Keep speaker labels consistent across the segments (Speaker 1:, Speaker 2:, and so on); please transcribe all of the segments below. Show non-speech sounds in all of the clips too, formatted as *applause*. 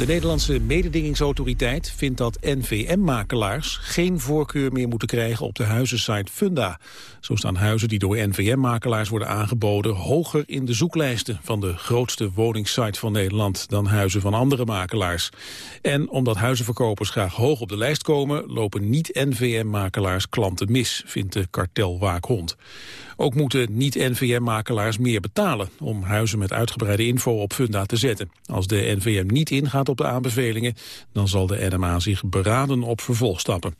Speaker 1: De Nederlandse mededingingsautoriteit vindt dat NVM-makelaars geen voorkeur meer moeten krijgen op de huizensite Funda. Zo staan huizen die door NVM-makelaars worden aangeboden hoger in de zoeklijsten van de grootste woningsite van Nederland dan huizen van andere makelaars. En omdat huizenverkopers graag hoog op de lijst komen, lopen niet-NVM-makelaars klanten mis, vindt de kartelwaakhond. Ook moeten niet-NVM-makelaars meer betalen om huizen met uitgebreide info op Funda te zetten. Als de NVM niet ingaat op de aanbevelingen, dan zal de NMA zich beraden op vervolgstappen.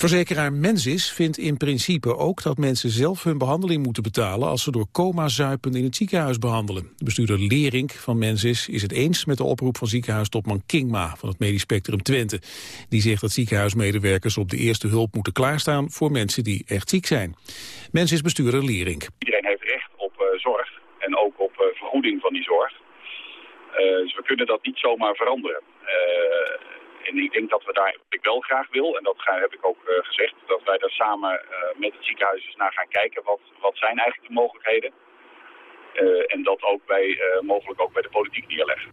Speaker 1: Verzekeraar Mensis vindt in principe ook dat mensen zelf hun behandeling moeten betalen als ze door coma-zuipen in het ziekenhuis behandelen. De bestuurder Lering van Mensis is het eens met de oproep van ziekenhuistopman Kingma van het Medisch Spectrum Twente. Die zegt dat ziekenhuismedewerkers op de eerste hulp moeten klaarstaan voor mensen die echt ziek zijn. Mensis bestuurder Lering.
Speaker 2: Iedereen heeft recht op uh, zorg en ook op uh, vergoeding van die zorg. Uh, dus we kunnen dat niet zomaar veranderen. En ik denk dat we daar, ik wel graag wil, en dat heb ik ook uh, gezegd, dat wij daar samen met het ziekenhuis eens naar gaan kijken. Wat, wat zijn eigenlijk de mogelijkheden? En dat ook bij, mogelijk ook bij de politiek neerleggen.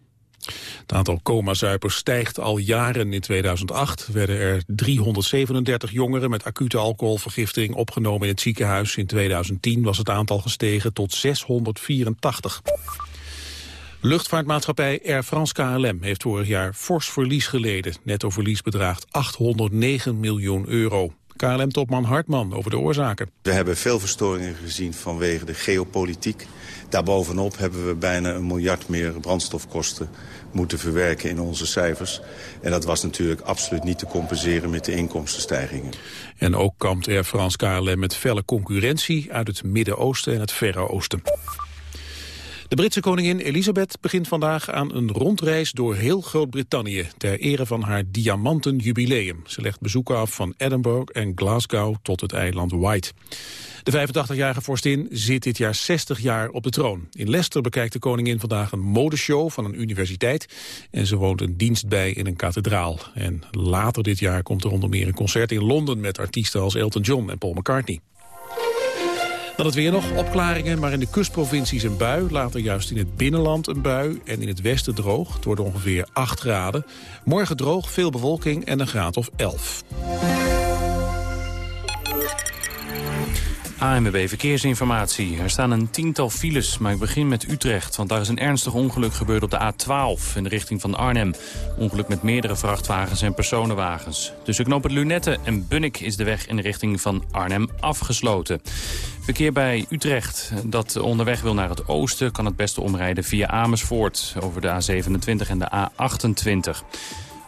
Speaker 1: Het aantal coma-zuipers stijgt al jaren. In 2008 werden er 337 jongeren met acute alcoholvergiftiging opgenomen in het ziekenhuis. In 2010 was het aantal gestegen tot 684. Luchtvaartmaatschappij Air France KLM heeft vorig jaar fors verlies geleden. Nettoverlies bedraagt 809 miljoen euro. KLM-topman Hartman over de oorzaken.
Speaker 3: We hebben veel verstoringen gezien vanwege de geopolitiek. Daarbovenop hebben we bijna een miljard meer brandstofkosten moeten verwerken in onze cijfers. En dat was natuurlijk absoluut niet te compenseren met de inkomstenstijgingen.
Speaker 1: En ook kampt Air France KLM met felle concurrentie uit het Midden-Oosten en het Verre Oosten. De Britse koningin Elisabeth begint vandaag aan een rondreis door heel Groot-Brittannië ter ere van haar diamanten jubileum. Ze legt bezoeken af van Edinburgh en Glasgow tot het eiland White. De 85-jarige vorstin zit dit jaar 60 jaar op de troon. In Leicester bekijkt de koningin vandaag een modeshow van een universiteit en ze woont een dienst bij in een kathedraal. En later dit jaar komt er onder meer een concert in Londen met artiesten als Elton John en Paul McCartney. Dan het weer nog, opklaringen, maar in de kustprovincies een bui. Later juist in het binnenland een bui en in het westen droog. Het wordt ongeveer 8 graden. Morgen droog, veel bewolking en een graad of 11.
Speaker 4: ANWB Verkeersinformatie. Er staan een tiental files, maar ik begin met Utrecht. Want daar is een ernstig ongeluk gebeurd op de A12 in de richting van Arnhem. Ongeluk met meerdere vrachtwagens en personenwagens. Tussen knooppunt Lunette en Bunnik is de weg in de richting van Arnhem afgesloten. Verkeer bij Utrecht dat onderweg wil naar het oosten... kan het beste omrijden via Amersfoort over de A27 en de A28.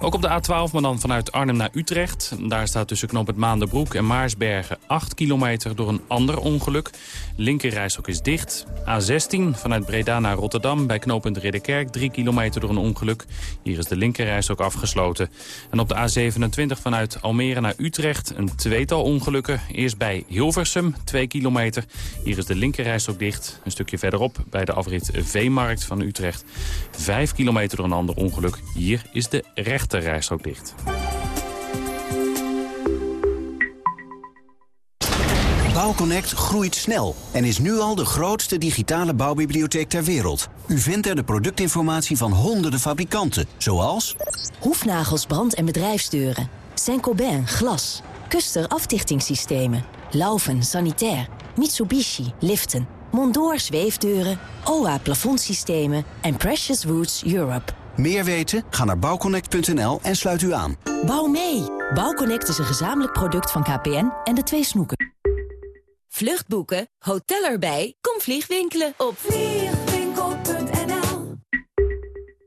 Speaker 4: Ook op de A12, maar dan vanuit Arnhem naar Utrecht. Daar staat tussen knop het Maanderbroek en Maarsbergen 8 kilometer door een ander ongeluk. Linkerrijstok is dicht. A16 vanuit Breda naar Rotterdam bij knooppunt Ridderkerk 3 kilometer door een ongeluk. Hier is de linkerrijstok afgesloten. En op de A27 vanuit Almere naar Utrecht een tweetal ongelukken. Eerst bij Hilversum 2 kilometer. Hier is de linkerrijstok dicht. Een stukje verderop bij de afrit Veemarkt van Utrecht. 5 kilometer door een ander ongeluk. Hier is de rechter rechterrijstrook dicht.
Speaker 5: Bouwconnect groeit snel en is nu al de grootste digitale bouwbibliotheek ter wereld. U vindt er de productinformatie van honderden fabrikanten, zoals...
Speaker 6: Hoefnagels, brand- en bedrijfsdeuren. Saint-Gobain, glas. Kuster afdichtingssystemen. Laufen, sanitair. Mitsubishi, liften. Mondor, zweefdeuren. OA, plafondsystemen. En Precious Woods Europe.
Speaker 5: Meer weten? Ga naar bouwconnect.nl en sluit u aan.
Speaker 6: Bouw mee! Bouwconnect is een gezamenlijk product van KPN en de twee snoeken. Vluchtboeken, hotel erbij, kom vliegwinkelen op vliegwinkel.nl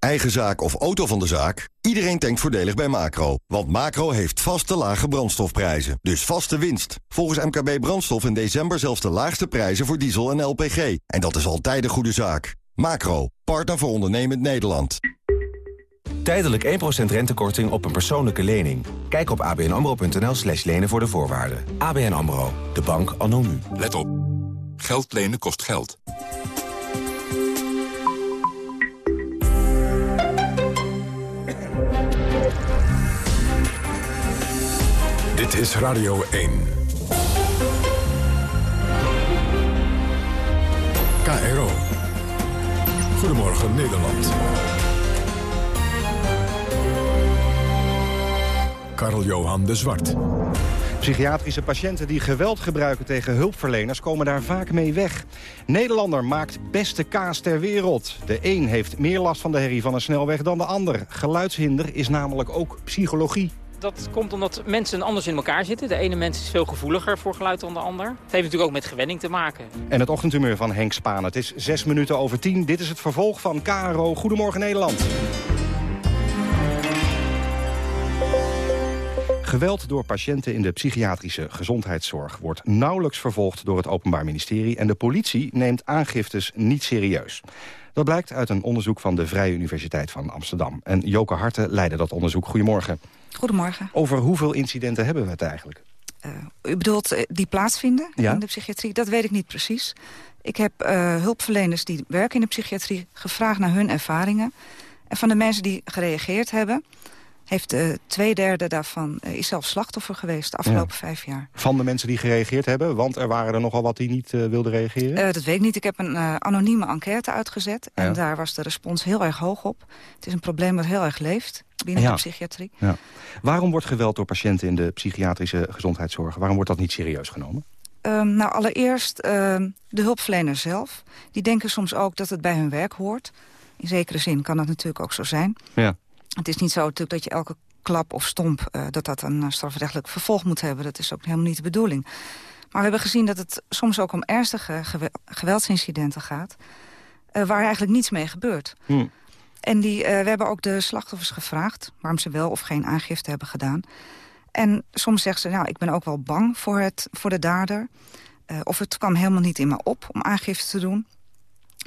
Speaker 7: Eigen zaak of auto van de zaak? Iedereen denkt voordelig bij Macro. Want Macro heeft vaste lage brandstofprijzen. Dus vaste winst. Volgens MKB Brandstof in december zelfs de laagste prijzen voor diesel en LPG. En dat is altijd een goede zaak. Macro. Partner voor ondernemend Nederland.
Speaker 8: Tijdelijk 1% rentekorting op een persoonlijke lening. Kijk op abnamro.nl slash lenen voor de voorwaarden. ABN AMRO, de bank anno nu.
Speaker 9: Let op. Geld lenen kost geld.
Speaker 10: Dit is Radio 1. KRO. Goedemorgen Nederland. Karl-Johan de Zwart.
Speaker 11: Psychiatrische patiënten die geweld gebruiken tegen hulpverleners komen daar vaak mee weg. Nederlander maakt beste kaas ter wereld. De een heeft meer last van de herrie van een snelweg dan de ander. Geluidshinder is namelijk ook psychologie.
Speaker 12: Dat komt omdat mensen anders in elkaar zitten. De ene mens is veel gevoeliger voor geluid dan de ander. Het heeft natuurlijk ook met gewenning te maken.
Speaker 11: En het ochtendhumeur van Henk Spaan. Het is zes minuten over tien. Dit is het vervolg van KRO Goedemorgen Nederland. Geweld door patiënten in de psychiatrische gezondheidszorg... wordt nauwelijks vervolgd door het Openbaar Ministerie... en de politie neemt aangiftes niet serieus. Dat blijkt uit een onderzoek van de Vrije Universiteit van Amsterdam. En Joke Harte leidde dat onderzoek. Goedemorgen.
Speaker 13: Goedemorgen.
Speaker 11: Over hoeveel incidenten hebben we het eigenlijk?
Speaker 13: Uh, u bedoelt uh, die plaatsvinden
Speaker 11: Ja.
Speaker 13: in de psychiatrie? Dat weet ik niet precies. Ik heb uh, hulpverleners die werken in de psychiatrie gevraagd naar hun ervaringen. En van de mensen die gereageerd hebben... heeft uh, twee derde daarvan uh, is zelf slachtoffer geweest de afgelopen
Speaker 11: Ja.
Speaker 13: vijf jaar.
Speaker 11: Van de mensen die gereageerd hebben? Want er waren er nogal wat die niet uh, wilden reageren?
Speaker 13: Dat weet ik niet. Ik heb een anonieme enquête uitgezet. En
Speaker 11: Ja.
Speaker 13: daar was de respons heel erg hoog op. Het is een probleem dat heel erg leeft binnen
Speaker 11: Ja.
Speaker 13: de psychiatrie.
Speaker 11: Ja. Waarom wordt geweld door patiënten in de psychiatrische gezondheidszorg... waarom wordt dat niet serieus genomen?
Speaker 13: Um, nou, allereerst um, de hulpverleners zelf. Die denken soms ook dat het bij hun werk hoort. In zekere zin kan dat natuurlijk ook zo zijn.
Speaker 11: Ja.
Speaker 13: Het is niet zo natuurlijk dat je elke klap of stomp... Uh, dat dat een uh, strafrechtelijk vervolg moet hebben. Dat is ook helemaal niet de bedoeling. Maar we hebben gezien dat het soms ook om ernstige gewe geweldsincidenten gaat... Uh, waar eigenlijk niets mee gebeurt.
Speaker 11: Hm.
Speaker 13: En die, uh, we hebben ook de slachtoffers gevraagd... waarom ze wel of geen aangifte hebben gedaan. En soms zeggen ze, nou, ik ben ook wel bang voor, het, voor de dader. Uh, of het kwam helemaal niet in me op om aangifte te doen.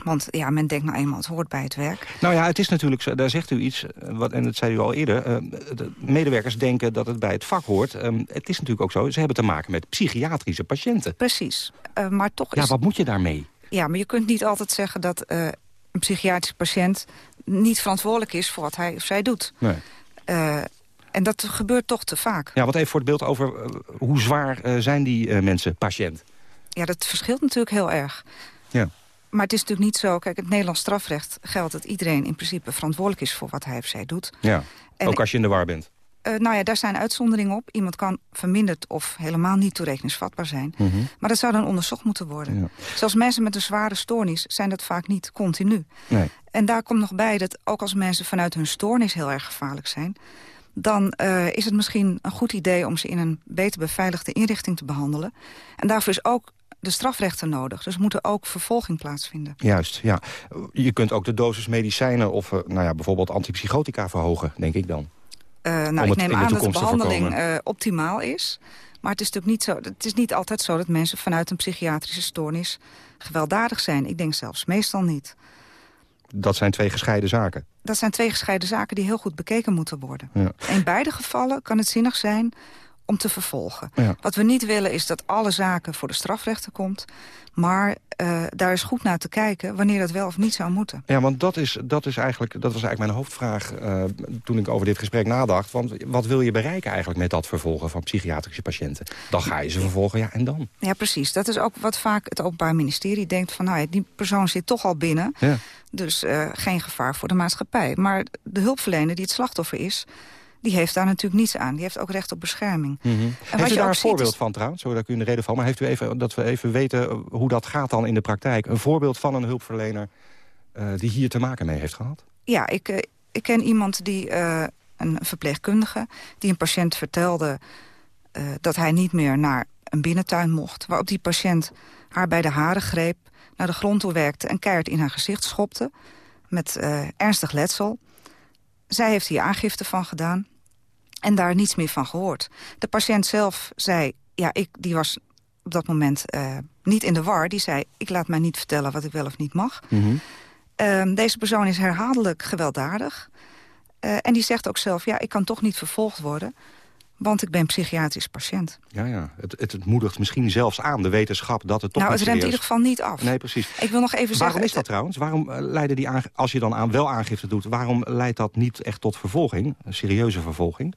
Speaker 13: Want ja, men denkt nou eenmaal, het hoort bij het werk.
Speaker 11: Nou ja, het is natuurlijk zo, daar zegt u iets, eh, wat, en dat zei u al eerder... Uh, de medewerkers denken dat het bij het vak hoort. Um, het is natuurlijk ook zo, ze hebben te maken met psychiatrische patiënten.
Speaker 13: Precies, uh, maar toch
Speaker 11: Ja,
Speaker 13: is...
Speaker 11: wat moet je daarmee?
Speaker 13: Ja, maar je kunt niet altijd zeggen dat uh, een psychiatrische patiënt... niet verantwoordelijk is voor wat hij of zij doet.
Speaker 11: Nee.
Speaker 13: En dat gebeurt toch te vaak.
Speaker 11: Ja, wat even voor het beeld over hoe zwaar zijn die mensen patiënt?
Speaker 13: Ja, dat verschilt natuurlijk heel erg.
Speaker 11: Ja.
Speaker 13: Maar het is natuurlijk niet zo... Kijk, het Nederlands strafrecht geldt dat iedereen in principe verantwoordelijk is... voor wat hij of zij doet.
Speaker 11: Ja, en ook als je in de war bent.
Speaker 13: Uh, nou ja, daar zijn uitzonderingen op. Iemand kan verminderd of helemaal niet toerekeningsvatbaar zijn.
Speaker 11: Mm -hmm.
Speaker 13: Maar dat zou dan onderzocht moeten worden.
Speaker 11: Ja.
Speaker 13: Zelfs mensen met een zware stoornis zijn dat vaak niet continu.
Speaker 11: Nee.
Speaker 13: En daar komt nog bij dat ook als mensen vanuit hun stoornis heel erg gevaarlijk zijn... dan uh, is het misschien een goed idee om ze in een beter beveiligde inrichting te behandelen. En daarvoor is ook de strafrechter nodig. Dus moet er ook vervolging plaatsvinden.
Speaker 11: Juist, ja. Je kunt ook de dosis medicijnen of uh, nou ja, bijvoorbeeld antipsychotica verhogen, denk ik dan.
Speaker 13: Uh, nou, ik neem aan dat de behandeling uh, optimaal is. Maar het is natuurlijk niet zo. Het is niet altijd zo dat mensen vanuit een psychiatrische stoornis gewelddadig zijn. Ik denk zelfs meestal niet.
Speaker 11: Dat zijn twee gescheiden zaken.
Speaker 13: Dat zijn twee gescheiden zaken die heel goed bekeken moeten worden.
Speaker 11: Ja.
Speaker 13: In beide gevallen kan het zinnig zijn om te vervolgen.
Speaker 11: Ja.
Speaker 13: Wat we niet willen is dat alle zaken voor de strafrechter komt. Maar uh, daar is goed naar te kijken wanneer dat wel of niet zou moeten.
Speaker 11: Ja, want dat, is, dat, is eigenlijk, dat was eigenlijk mijn hoofdvraag uh, toen ik over dit gesprek nadacht. Want wat wil je bereiken eigenlijk met dat vervolgen van psychiatrische patiënten? Dan ga je ze vervolgen, ja, en dan?
Speaker 13: Ja, precies. Dat is ook wat vaak het Openbaar Ministerie denkt van... nou ja, die persoon zit toch al binnen,
Speaker 11: ja.
Speaker 13: dus uh, geen gevaar voor de maatschappij. Maar de hulpverlener die het slachtoffer is die heeft daar natuurlijk niets aan. Die heeft ook recht op bescherming.
Speaker 11: Mm -hmm. Heeft u daar een voorbeeld is... van trouwens? Zodat ik u in de reden val. Maar heeft u even, dat we even weten hoe dat gaat dan in de praktijk? Een voorbeeld van een hulpverlener uh, die hier te maken mee heeft gehad?
Speaker 13: Ja, ik, uh, ik ken iemand die, uh, een verpleegkundige... die een patiënt vertelde dat hij niet meer naar een binnentuin mocht. Waarop die patiënt haar bij de haren greep, naar de grond toe werkte... en keihard in haar gezicht schopte met ernstig letsel. Zij heeft hier aangifte van gedaan en daar niets meer van gehoord. De patiënt zelf zei, ja, ik, die was op dat moment uh, niet in de war. Die zei, ik laat mij niet vertellen wat ik wel of niet mag.
Speaker 11: Mm -hmm.
Speaker 13: uh, deze persoon is herhaaldelijk gewelddadig. Uh, en die zegt ook zelf, ja, ik kan toch niet vervolgd worden... want ik ben psychiatrisch patiënt.
Speaker 11: Ja, ja. Het, het, het moedigt misschien zelfs aan, de wetenschap, dat het toch
Speaker 13: Nou,
Speaker 11: het
Speaker 13: remt in ieder geval niet af.
Speaker 11: Nee, precies.
Speaker 13: Ik wil nog even
Speaker 11: waarom
Speaker 13: zeggen...
Speaker 11: Waarom is dat trouwens? Waarom leiden die als je dan aan wel aangifte doet... waarom leidt dat niet echt tot vervolging, een serieuze vervolging?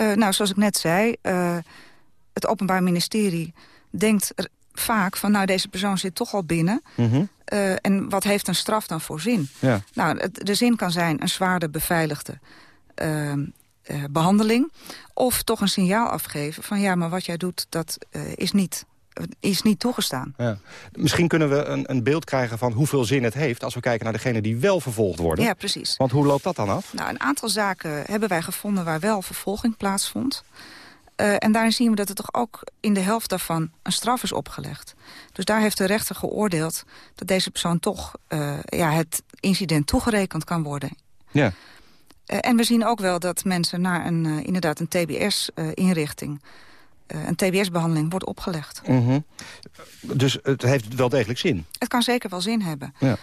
Speaker 13: Uh, nou, zoals ik net zei, het Openbaar Ministerie denkt vaak van... nou, deze persoon zit toch al binnen... Mm -hmm. uh, en wat heeft een straf dan voor zin?
Speaker 11: Ja.
Speaker 13: Nou, het, de zin kan zijn een zwaarder beveiligde uh, behandeling... of toch een signaal afgeven van... ja, maar wat jij doet, dat is, niet, is niet toegestaan.
Speaker 11: Ja. Misschien kunnen we een, een beeld krijgen van hoeveel zin het heeft... als we kijken naar degenen die wel vervolgd worden.
Speaker 13: Ja, precies.
Speaker 11: Want hoe loopt dat dan af?
Speaker 13: Nou, een aantal zaken hebben wij gevonden waar wel vervolging plaatsvond... Uh, en daarin zien we dat er toch ook in de helft daarvan een straf is opgelegd. Dus daar heeft de rechter geoordeeld dat deze persoon toch uh, ja, het incident toegerekend kan worden.
Speaker 11: Ja.
Speaker 13: Uh, en we zien ook wel dat mensen naar een, inderdaad een TBS-inrichting... een TBS-behandeling wordt opgelegd.
Speaker 11: Mm -hmm. Dus het heeft wel degelijk zin?
Speaker 13: Het kan zeker wel zin hebben.
Speaker 11: Ja.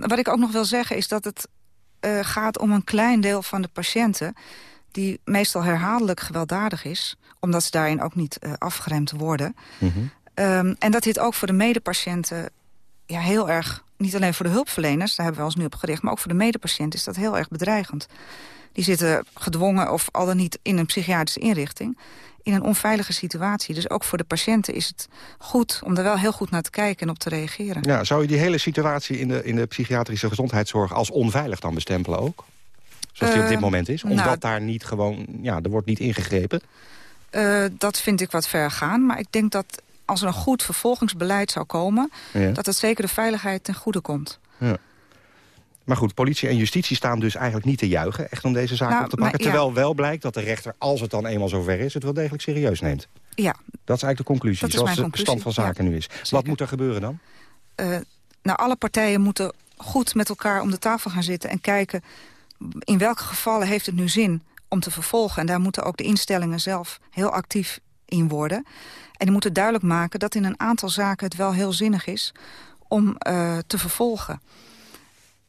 Speaker 13: wat ik ook nog wil zeggen is dat het gaat om een klein deel van de patiënten die meestal herhaaldelijk gewelddadig is... omdat ze daarin ook niet uh, afgeremd worden.
Speaker 11: Mm -hmm.
Speaker 13: um, en dat dit ook voor de medepatiënten ja, heel erg... niet alleen voor de hulpverleners, daar hebben we ons nu op gericht... maar ook voor de medepatiënten is dat heel erg bedreigend. Die zitten gedwongen of al dan niet in een psychiatrische inrichting... in een onveilige situatie. Dus ook voor de patiënten is het goed om er wel heel goed naar te kijken en op te reageren.
Speaker 11: Ja, zou je die hele situatie in de, in de psychiatrische gezondheidszorg... als onveilig dan bestempelen ook? Zoals die op dit moment is? Omdat
Speaker 13: nou,
Speaker 11: daar niet gewoon, ja, er wordt niet ingegrepen?
Speaker 13: Uh, dat vind ik wat ver gaan. Maar ik denk dat als er een goed vervolgingsbeleid zou komen...
Speaker 11: Ja.
Speaker 13: dat het zeker de veiligheid ten goede komt.
Speaker 11: Ja. Maar goed, politie en justitie staan dus eigenlijk niet te juichen... echt om deze zaak
Speaker 13: nou,
Speaker 11: op te pakken.
Speaker 13: Maar, ja.
Speaker 11: Terwijl wel blijkt dat de rechter, als het dan eenmaal zover is... het wel degelijk serieus neemt.
Speaker 13: Ja.
Speaker 11: Dat is eigenlijk de conclusie,
Speaker 13: Dat
Speaker 11: zoals de
Speaker 13: conclusie,
Speaker 11: stand van zaken
Speaker 13: ja.
Speaker 11: nu is.
Speaker 13: Zeker.
Speaker 11: Wat moet er gebeuren dan?
Speaker 13: Uh, nou, alle partijen moeten goed met elkaar om de tafel gaan zitten... en kijken in welke gevallen heeft het nu zin om te vervolgen. En daar moeten ook de instellingen zelf heel actief in worden. En die moeten duidelijk maken dat in een aantal zaken het wel heel zinnig is om uh, te vervolgen.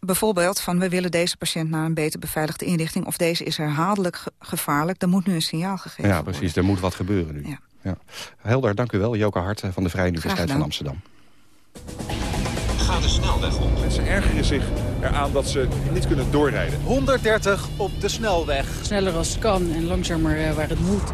Speaker 13: Bijvoorbeeld van we willen deze patiënt naar een beter beveiligde inrichting... of deze is herhaaldelijk ge gevaarlijk, dan moet nu een signaal gegeven
Speaker 11: Ja,
Speaker 13: worden.
Speaker 11: precies, er moet wat gebeuren nu.
Speaker 13: Ja.
Speaker 11: Ja. Helder, dank u wel. Joke Hart van de Vrije Universiteit van. Amsterdam.
Speaker 14: Ga de snelweg op.
Speaker 10: Mensen ergeren zich eraan dat ze niet kunnen doorrijden.
Speaker 15: 130 op de snelweg.
Speaker 16: Sneller als kan en langzamer uh, waar het moet.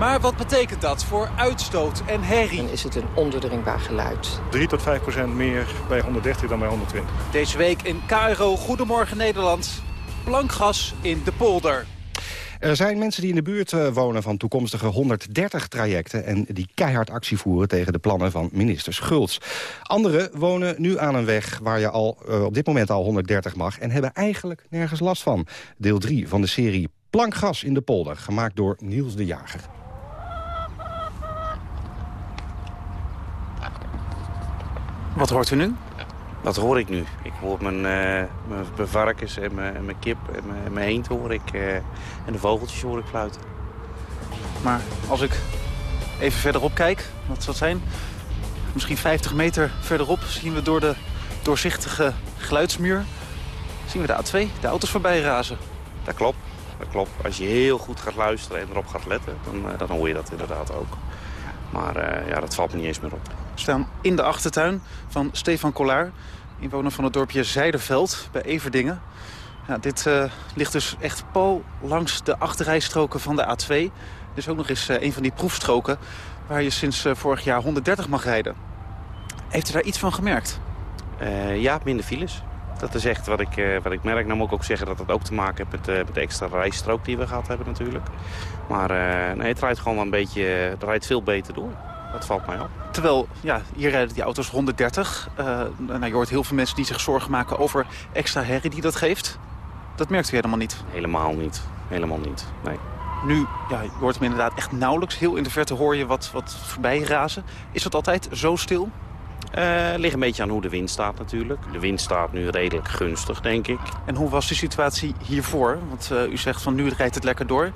Speaker 15: Maar wat betekent dat voor uitstoot en herrie?
Speaker 17: Dan is het een ondoordringbaar geluid.
Speaker 18: 3 tot 5 procent meer bij 130 dan bij 120.
Speaker 15: Deze week in KRO Goedemorgen Nederland. Plankgas in de polder.
Speaker 11: Er zijn mensen die in de buurt uh, wonen van toekomstige 130 trajecten... en die keihard actie voeren tegen de plannen van minister Schultz. Anderen wonen nu aan een weg waar je al, uh, op dit moment al 130 mag... en hebben eigenlijk nergens last van. Deel 3 van de serie Plankgas in de polder, gemaakt door Niels de Jager.
Speaker 15: Wat hoort u nu?
Speaker 19: Wat hoor ik nu? Ik hoor mijn, uh, mijn, varkens en mijn, en mijn kip en mijn, en mijn eend hoor ik. Uh, en de vogeltjes hoor ik fluiten.
Speaker 15: Maar als ik even verderop kijk, wat zal het zijn? Misschien 50 meter verderop zien we door de doorzichtige geluidsmuur... zien we de A2, de auto's voorbij razen.
Speaker 19: Dat klopt, dat klopt. Als je heel goed gaat luisteren en erop gaat letten, dan, uh, dan hoor je dat inderdaad ook. Maar ja, dat valt me niet eens meer op.
Speaker 15: Staan in de achtertuin van Stefan Collard, inwoner van het dorpje Zijderveld bij Everdingen. Ja, dit uh, ligt dus echt pal langs de achterrijstroken van de A2. Dus ook nog eens uh, een van die proefstroken waar je sinds uh, vorig jaar 130 mag rijden. Heeft u daar iets van gemerkt?
Speaker 19: ja, minder files. Dat is echt wat ik, wat ik merk. Nou moet ik ook zeggen dat het ook te maken heeft met, met de extra rijstrook die we gehad hebben natuurlijk. Maar nee, het rijdt gewoon wel een beetje, het rijdt veel beter door. Dat valt mij op.
Speaker 15: Terwijl, ja, hier rijden die auto's 130. Uh, nou, je hoort heel veel mensen die zich zorgen maken over extra herrie die dat geeft. Dat merkt u helemaal niet?
Speaker 19: Helemaal niet. Helemaal niet, nee.
Speaker 15: Nu, ja, je hoort hem inderdaad echt nauwelijks. Heel in de verte hoor je wat, wat voorbij razen. Is dat altijd zo stil?
Speaker 19: Uh, ligt een beetje aan hoe de wind staat natuurlijk. De wind staat nu redelijk gunstig, denk ik.
Speaker 15: En hoe was de situatie hiervoor? Want uh, u zegt van nu rijdt het lekker door.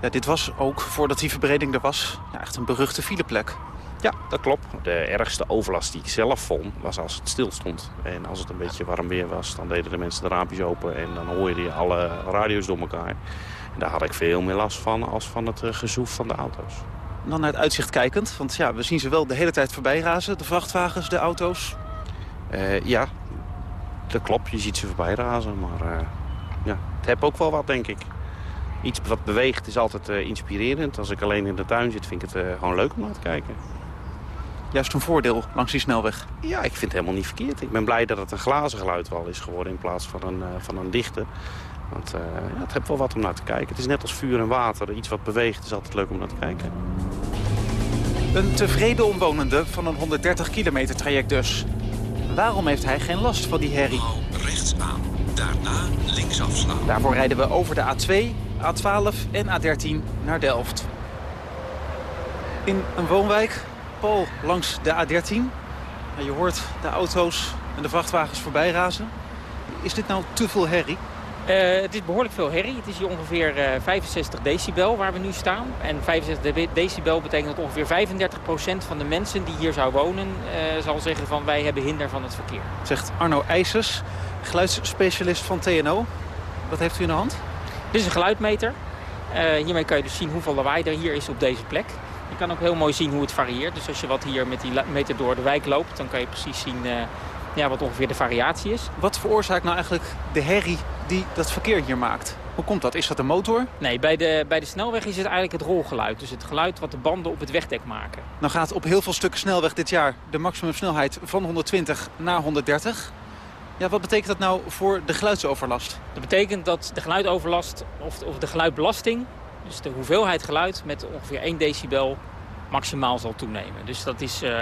Speaker 15: Ja, dit was ook, voordat die verbreding er was, ja, echt een beruchte fileplek.
Speaker 19: Ja, dat klopt. De ergste overlast die ik zelf vond, was als het stil stond. En als het een beetje warm weer was, dan deden de mensen de raampjes open... en dan hoorde je alle radio's door elkaar. En daar had ik veel meer last van als van het gezoef van de auto's.
Speaker 15: En dan naar het uitzicht kijkend, want ja, we zien ze wel de hele tijd voorbij razen. De vrachtwagens, de auto's.
Speaker 19: Uh, ja, dat klopt. Je ziet ze voorbij razen, maar uh, ja, het heb ook wel wat, denk ik. Iets wat beweegt is altijd uh, inspirerend. Als ik alleen in de tuin zit, vind ik het gewoon leuk om naar te kijken.
Speaker 15: Juist een voordeel langs die snelweg?
Speaker 19: Ja, ik vind het helemaal niet verkeerd. Ik ben blij dat het een glazen geluidwal is geworden in plaats van een, van een dichte. Want ja, het heeft wel wat om naar te kijken. Het is net als vuur en water. Iets wat beweegt is altijd leuk om naar te kijken.
Speaker 15: Een tevreden omwonende van een 130 kilometer traject dus. Waarom heeft hij geen last van die herrie?
Speaker 14: rechts aan, daarna links afslaan.
Speaker 15: Daarvoor rijden we over de A2, A12 en A13 naar Delft. In een woonwijk, Paul langs de A13. Je hoort de auto's en de vrachtwagens voorbij razen. Is dit nou te veel herrie?
Speaker 12: Uh, het is behoorlijk veel herrie. Het is hier ongeveer uh, 65 decibel waar we nu staan. En 65 decibel betekent dat ongeveer 35% van de mensen die hier zou wonen... Uh, zal zeggen van wij hebben hinder van het verkeer.
Speaker 15: Zegt Arno IJsers, geluidsspecialist van TNO. Wat heeft u in de hand?
Speaker 12: Dit is een geluidmeter. hiermee kan je dus zien hoeveel lawaai er hier is op deze plek. Je kan ook heel mooi zien hoe het varieert. Dus als je wat hier met die meter door de wijk loopt... dan kan je precies zien ja, wat ongeveer de variatie is.
Speaker 15: Wat veroorzaakt nou eigenlijk de herrie die dat verkeer hier maakt? Hoe komt dat? Is dat de motor?
Speaker 12: Nee, bij de, bij de snelweg is het eigenlijk het rolgeluid. Dus het geluid wat de banden op het wegdek maken.
Speaker 15: Nou gaat op heel veel stukken snelweg dit jaar de maximumsnelheid van 120 naar 130. Ja, wat betekent dat nou voor de geluidsoverlast?
Speaker 12: Dat betekent dat de geluidoverlast of, of de geluidbelasting... dus de hoeveelheid geluid met ongeveer 1 decibel maximaal zal toenemen. Dus dat is... Uh,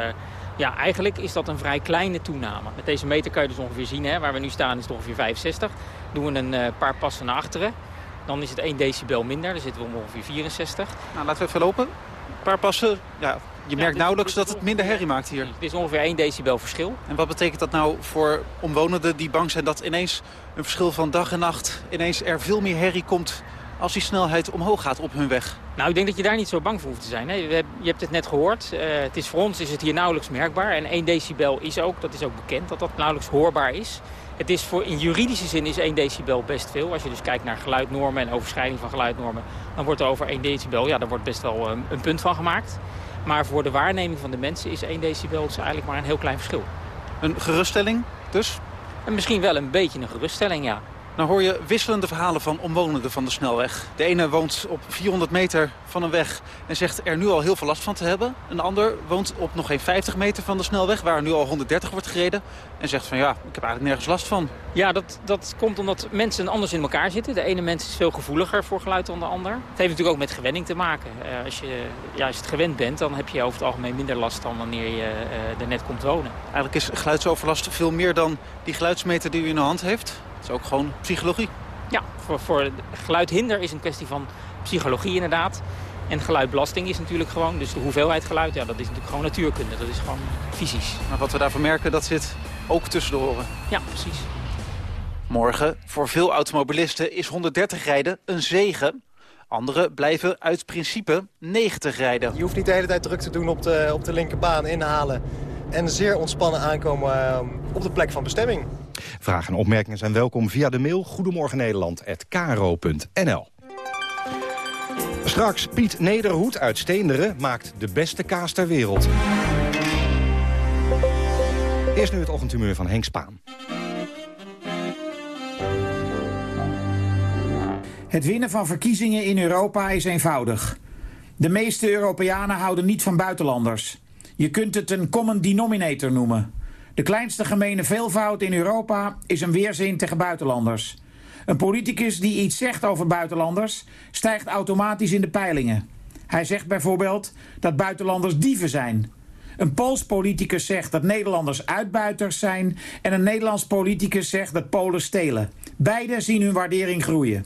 Speaker 12: ja, eigenlijk is dat een vrij kleine toename. Met deze meter kan je dus ongeveer zien, hè, waar we nu staan is het ongeveer 65. Doen we een uh, paar passen naar achteren, dan is het 1 decibel minder. Dan zitten we om ongeveer 64.
Speaker 15: Nou, laten we even lopen. Een paar passen, ja, je merkt nauwelijks dat het minder herrie maakt hier. Het
Speaker 12: is ongeveer 1 decibel verschil.
Speaker 15: En wat betekent dat nou voor omwonenden die bang zijn dat ineens een verschil van dag en nacht... ineens er veel meer herrie komt als die snelheid omhoog gaat op hun weg?
Speaker 12: Nou, ik denk dat je daar niet zo bang voor hoeft te zijn. Nee, je hebt het net gehoord. Uh, het is, voor ons is het hier nauwelijks merkbaar. En 1 decibel is ook, dat is ook bekend, dat dat nauwelijks hoorbaar is. Het is voor, in juridische zin is 1 decibel best veel. Als je dus kijkt naar geluidnormen en overschrijding van geluidnormen... dan wordt er over 1 decibel, ja, daar wordt best wel een, een punt van gemaakt. Maar voor de waarneming van de mensen is 1 decibel dus eigenlijk maar een heel klein verschil.
Speaker 15: Een geruststelling dus?
Speaker 12: En misschien wel een beetje een geruststelling, ja.
Speaker 15: Nou hoor je wisselende verhalen van omwonenden van de snelweg. De ene woont op 400 meter van een weg en zegt er nu al heel veel last van te hebben. Een ander woont op nog geen 50 meter van de snelweg, waar nu al 130 wordt gereden. En zegt van ja, ik heb eigenlijk nergens last van.
Speaker 12: Ja, dat, dat komt omdat mensen anders in elkaar zitten. De ene mens is veel gevoeliger voor geluid dan de ander. Het heeft natuurlijk ook met gewenning te maken. Uh, als, je, ja, als je het gewend bent, dan heb je over het algemeen minder last dan wanneer je uh, er net komt wonen.
Speaker 15: Eigenlijk is geluidsoverlast veel meer dan die geluidsmeter die u in de hand heeft is ook gewoon psychologie.
Speaker 12: Ja, voor, voor geluidhinder is een kwestie van psychologie inderdaad. En geluidbelasting is natuurlijk gewoon, dus de hoeveelheid geluid, ja, dat is natuurlijk gewoon natuurkunde. Dat is gewoon fysisch.
Speaker 15: Maar wat we daarvan merken, dat zit ook tussen de oren.
Speaker 12: Ja, precies.
Speaker 15: Morgen, voor veel automobilisten, is 130 rijden een zegen. Anderen blijven uit principe 90 rijden.
Speaker 20: Je hoeft niet de hele tijd druk te doen op de, op de linkerbaan inhalen. En zeer ontspannen aankomen uh, op de plek van bestemming.
Speaker 11: Vragen en opmerkingen zijn welkom via de mail goedemorgennederland.kro.nl. Straks Piet Nederhoed uit Steenderen maakt de beste kaas ter wereld. Eerst nu het ochtendhumeur van Henk Spaan.
Speaker 21: Het winnen van verkiezingen in Europa is eenvoudig. De meeste Europeanen houden niet van buitenlanders. Je kunt het een common denominator noemen. De kleinste gemene veelvoud in Europa is een weerzin tegen buitenlanders. Een politicus die iets zegt over buitenlanders stijgt automatisch in de peilingen. Hij zegt bijvoorbeeld dat buitenlanders dieven zijn. Een Pools politicus zegt dat Nederlanders uitbuiters zijn en een Nederlands politicus zegt dat Polen stelen. Beide zien hun waardering groeien.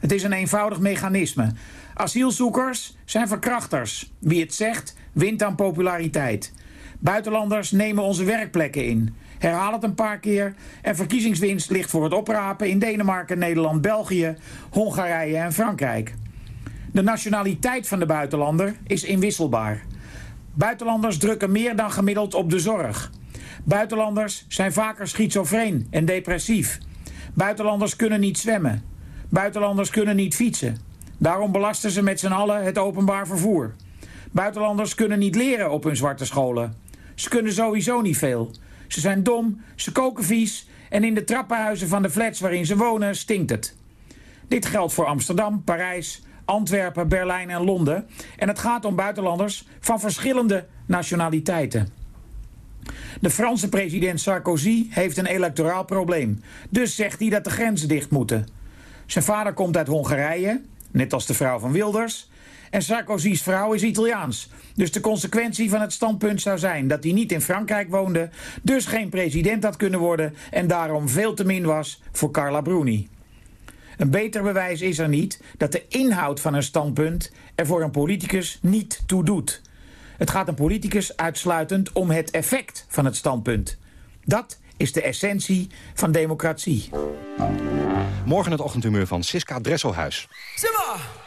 Speaker 21: Het is een eenvoudig mechanisme. Asielzoekers zijn verkrachters. Wie het zegt, wint aan populariteit. Buitenlanders nemen onze werkplekken in. Herhaal het een paar keer. En verkiezingswinst ligt voor het oprapen in Denemarken, Nederland, België, Hongarije en Frankrijk. De nationaliteit van de buitenlander is inwisselbaar. Buitenlanders drukken meer dan gemiddeld op de zorg. Buitenlanders zijn vaker schizofreen en depressief. Buitenlanders kunnen niet zwemmen. Buitenlanders kunnen niet fietsen. Daarom belasten ze met z'n allen het openbaar vervoer. Buitenlanders kunnen niet leren op hun zwarte scholen. Ze kunnen sowieso niet veel. Ze zijn dom, ze koken vies en in de trappenhuizen van de flats waarin ze wonen stinkt het. Dit geldt voor Amsterdam, Parijs, Antwerpen, Berlijn en Londen. En het gaat om buitenlanders van verschillende nationaliteiten. De Franse president Sarkozy heeft een electoraal probleem. Dus zegt hij dat de grenzen dicht moeten. Zijn vader komt uit Hongarije, net als de vrouw van Wilders. En Sarkozy's vrouw is Italiaans. Dus de consequentie van het standpunt zou zijn dat hij niet in Frankrijk woonde, dus geen president had kunnen worden en daarom veel te min was voor Carla Bruni. Een beter bewijs is er niet dat de inhoud van een standpunt er voor een politicus niet toe doet. Het gaat een politicus uitsluitend om het effect van het standpunt. Dat is de essentie van democratie.
Speaker 11: Morgen het ochtendhumeur van Siska Dresselhuis.
Speaker 15: Simba!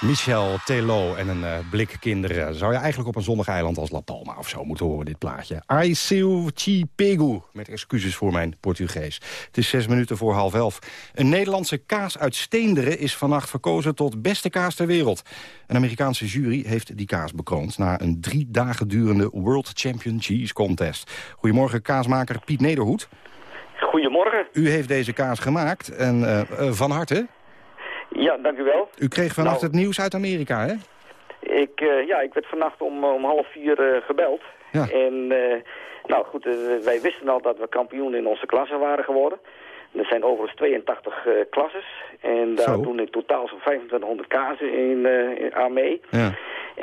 Speaker 11: Michel Telo en een eh, blik kinderen. Zou je eigenlijk op een zonnig eiland als La Palma of zo moeten horen, dit plaatje. Ai seu chi pego, met excuses voor mijn Portugees. Het is zes minuten voor half elf. Een Nederlandse kaas uit Steenderen is vannacht verkozen tot beste kaas ter wereld. Een Amerikaanse jury heeft die kaas bekroond... na een drie dagen durende World Champion Cheese Contest. Goedemorgen, kaasmaker Piet Nederhoed.
Speaker 22: Goedemorgen.
Speaker 11: U heeft deze kaas gemaakt en eh, eh, van harte...
Speaker 22: Ja, dank u wel.
Speaker 11: U kreeg vannacht
Speaker 22: Nou,
Speaker 11: het nieuws uit Amerika, hè?
Speaker 22: Ik, eh, ja, ik werd vannacht om, om half vier gebeld.
Speaker 11: Ja.
Speaker 22: En nou goed, wij wisten al dat we kampioen in onze klasse waren geworden. Er zijn overigens 82 eh klasses. En daar
Speaker 11: Zo.
Speaker 22: doen in totaal zo'n 2500 kazen in, in- aan mee.
Speaker 11: Ja.